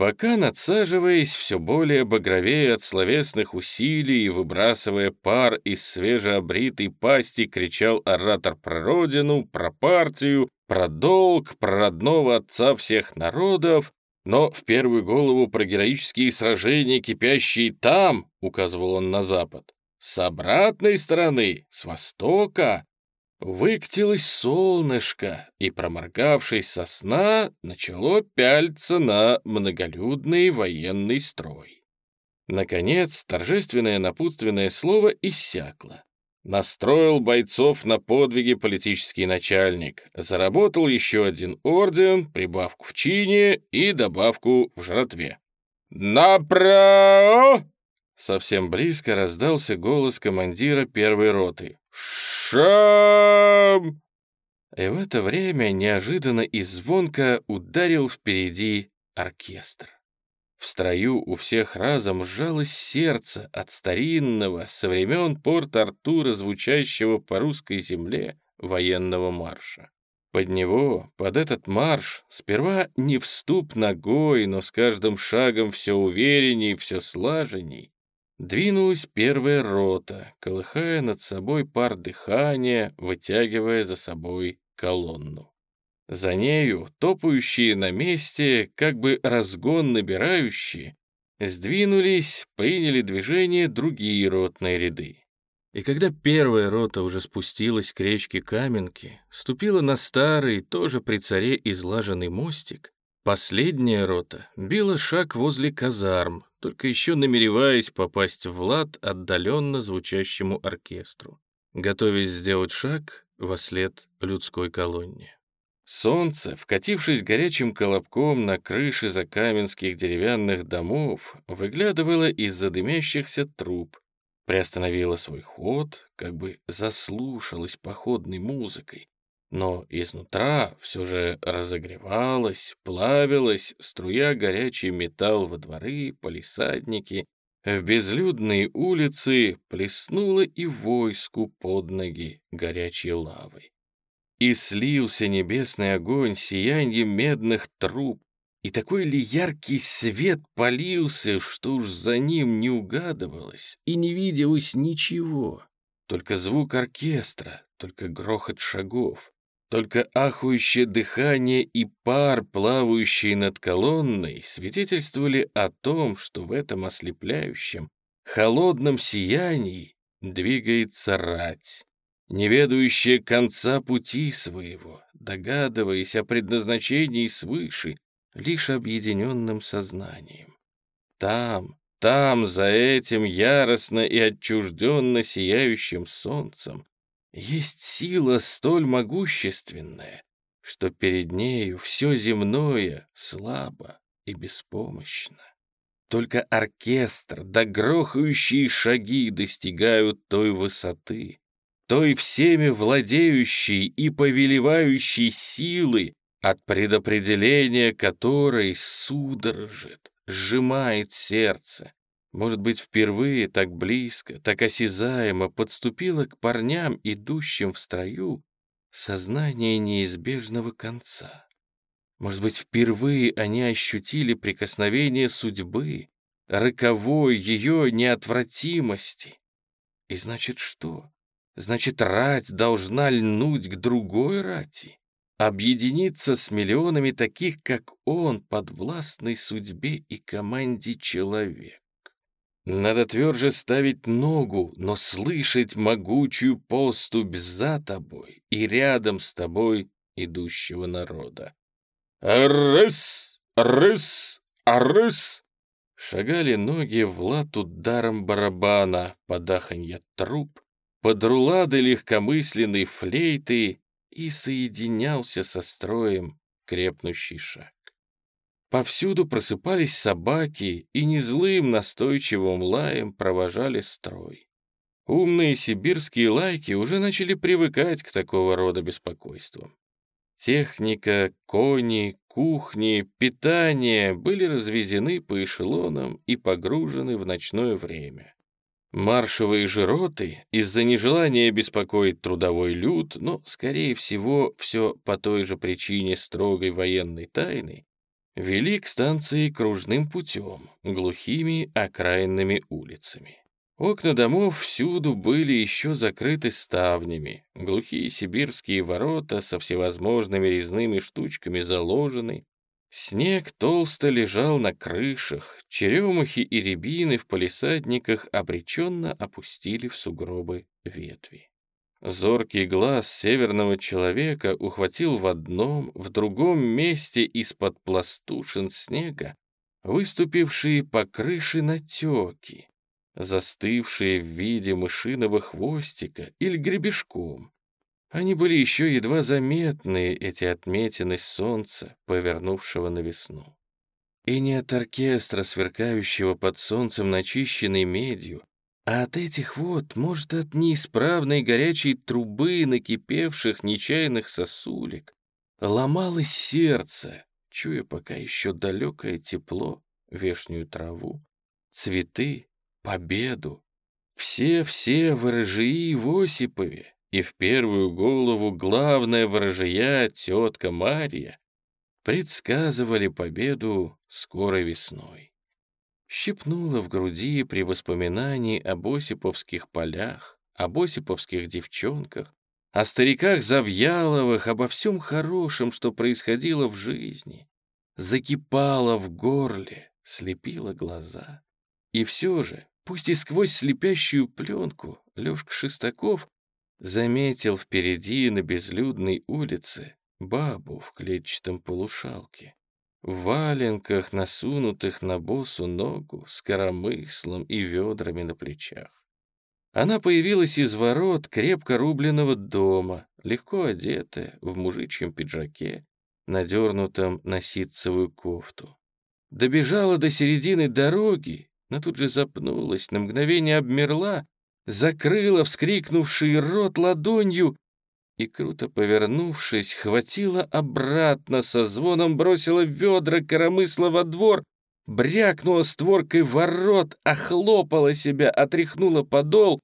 Пока, надсаживаясь, все более багровее от словесных усилий и выбрасывая пар из свежеобритой пасти, кричал оратор про родину, про партию, про долг, про родного отца всех народов, но в первую голову про героические сражения, кипящие там, указывал он на запад, с обратной стороны, с востока, выкатилось солнышко, и, проморгавшись со сна, начало пяльться на многолюдный военный строй. Наконец, торжественное напутственное слово иссякло. Настроил бойцов на подвиги политический начальник, заработал еще один орден, прибавку в чине и добавку в жратве. «Направо!» Совсем близко раздался голос командира первой роты. «Шам!» И в это время неожиданно и звонко ударил впереди оркестр. В строю у всех разом сжалось сердце от старинного, со времен Порт-Артура, звучащего по русской земле, военного марша. Под него, под этот марш, сперва не вступ ногой, но с каждым шагом все уверенней, все слаженней, Двинулась первая рота, колыхая над собой пар дыхания, вытягивая за собой колонну. За нею, топающие на месте, как бы разгон набирающие, сдвинулись, приняли движение другие ротные ряды. И когда первая рота уже спустилась к речке Каменки, ступила на старый, тоже при царе излаженный мостик, последняя рота била шаг возле казарм, только еще намереваясь попасть в лад отдаленно звучащему оркестру, готовясь сделать шаг во след людской колонне. Солнце, вкатившись горячим колобком на крыши закаменских деревянных домов, выглядывало из-за дымящихся труб, приостановило свой ход, как бы заслушалось походной музыкой, но изнутра все же разогревалась, плавилась, струя горячий металл во дворы, полисадники, в безлюдные улицы плеснуло и войску под ноги горячей лавой. И слился небесный огонь сиянием медных труб, и такой ли яркий свет полился, что уж за ним не угадывалось и не виделось ничего, только звук оркестра, только грохот шагов. Только ахующее дыхание и пар, плавающий над колонной, свидетельствовали о том, что в этом ослепляющем, холодном сиянии двигается рать, не ведающая конца пути своего, догадываясь о предназначении свыше лишь объединенным сознанием. Там, там, за этим яростно и отчужденно сияющим солнцем, есть сила столь могущественная, что перед нею все земное слабо и беспомощно. Только оркестр да грохающие шаги достигают той высоты, той всеми владеющей и повелевающей силы, от предопределения которой судорожит, сжимает сердце. Может быть, впервые так близко, так осязаемо подступило к парням, идущим в строю, сознание неизбежного конца. Может быть, впервые они ощутили прикосновение судьбы, роковой ее неотвратимости. И значит что? Значит, рать должна льнуть к другой рати, объединиться с миллионами таких, как он, подвластной судьбе и команде человек. Надо тверже ставить ногу, но слышать могучую поступь за тобой и рядом с тобой идущего народа. «Рыс! Рыс! Рыс!» Шагали ноги в лад ударом барабана, подаханья труп, под рулады легкомысленной флейты и соединялся со строем крепнущий шаг. Повсюду просыпались собаки и незлым настойчивым лаем провожали строй. Умные сибирские лайки уже начали привыкать к такого рода беспокойствам. Техника, кони, кухни, питание были развезены по эшелонам и погружены в ночное время. Маршевые же роты, из-за нежелания беспокоить трудовой люд, но, скорее всего, все по той же причине строгой военной тайны, вели к станции кружным путем, глухими окраинными улицами. Окна домов всюду были еще закрыты ставнями, глухие сибирские ворота со всевозможными резными штучками заложены, Снег толсто лежал на крышах, черемухи и рябины в палисадниках обреченно опустили в сугробы ветви. Зоркий глаз северного человека ухватил в одном, в другом месте из-под пластушин снега выступившие по крыше натеки, застывшие в виде мышиного хвостика или гребешком, они были еще едва заметны, эти отметины солнца, повернувшего на весну. И не от оркестра, сверкающего под солнцем начищенной медью, а от этих вот, может, от неисправной горячей трубы накипевших нечаянных сосулек, ломалось сердце, чуя пока еще далекое тепло, вешнюю траву, цветы, победу. Все-все ворожии в Осипове, и в первую голову главная ворожья тетка Марья предсказывали победу скорой весной. Щипнула в груди при воспоминании об осиповских полях, об осиповских девчонках, о стариках Завьяловых, обо всем хорошем, что происходило в жизни. Закипала в горле, слепила глаза. И все же, пусть и сквозь слепящую пленку, Лёшка Шестаков заметил впереди на безлюдной улице бабу в клетчатом полушалке, в валенках, насунутых на босу ногу, с коромыслом и ведрами на плечах. Она появилась из ворот крепко рубленного дома, легко одетая, в мужичьем пиджаке, надернутом на ситцевую кофту. Добежала до середины дороги, но тут же запнулась, на мгновение обмерла закрыла вскрикнувший рот ладонью и, круто повернувшись, хватила обратно, со звоном бросила ведра коромысла во двор, брякнула створкой ворот, охлопала себя, отряхнула подол.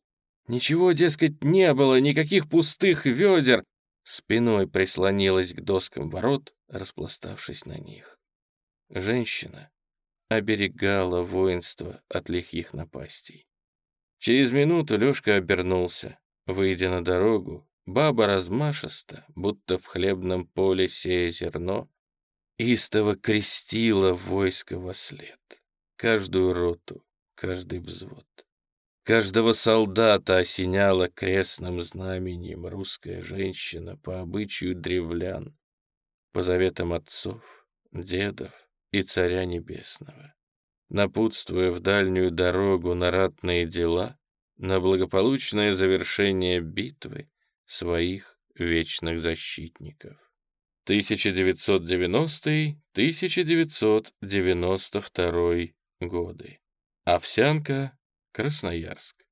Ничего, дескать, не было, никаких пустых ведер. Спиной прислонилась к доскам ворот, распластавшись на них. Женщина оберегала воинство от лихих напастей. Через минуту Лёшка обернулся. Выйдя на дорогу, баба размашисто, будто в хлебном поле сея зерно, истово крестила войско во след. Каждую роту, каждый взвод. Каждого солдата осеняла крестным знаменем русская женщина по обычаю древлян, по заветам отцов, дедов и царя небесного. Напутствуя в дальнюю дорогу на ратные дела, на благополучное завершение битвы своих вечных защитников. 1990-1992 годы. Овсянка, Красноярск.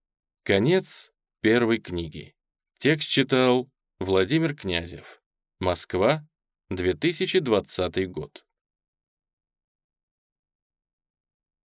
Конец первой книги. Текст читал Владимир Князев. Москва, 2020 год.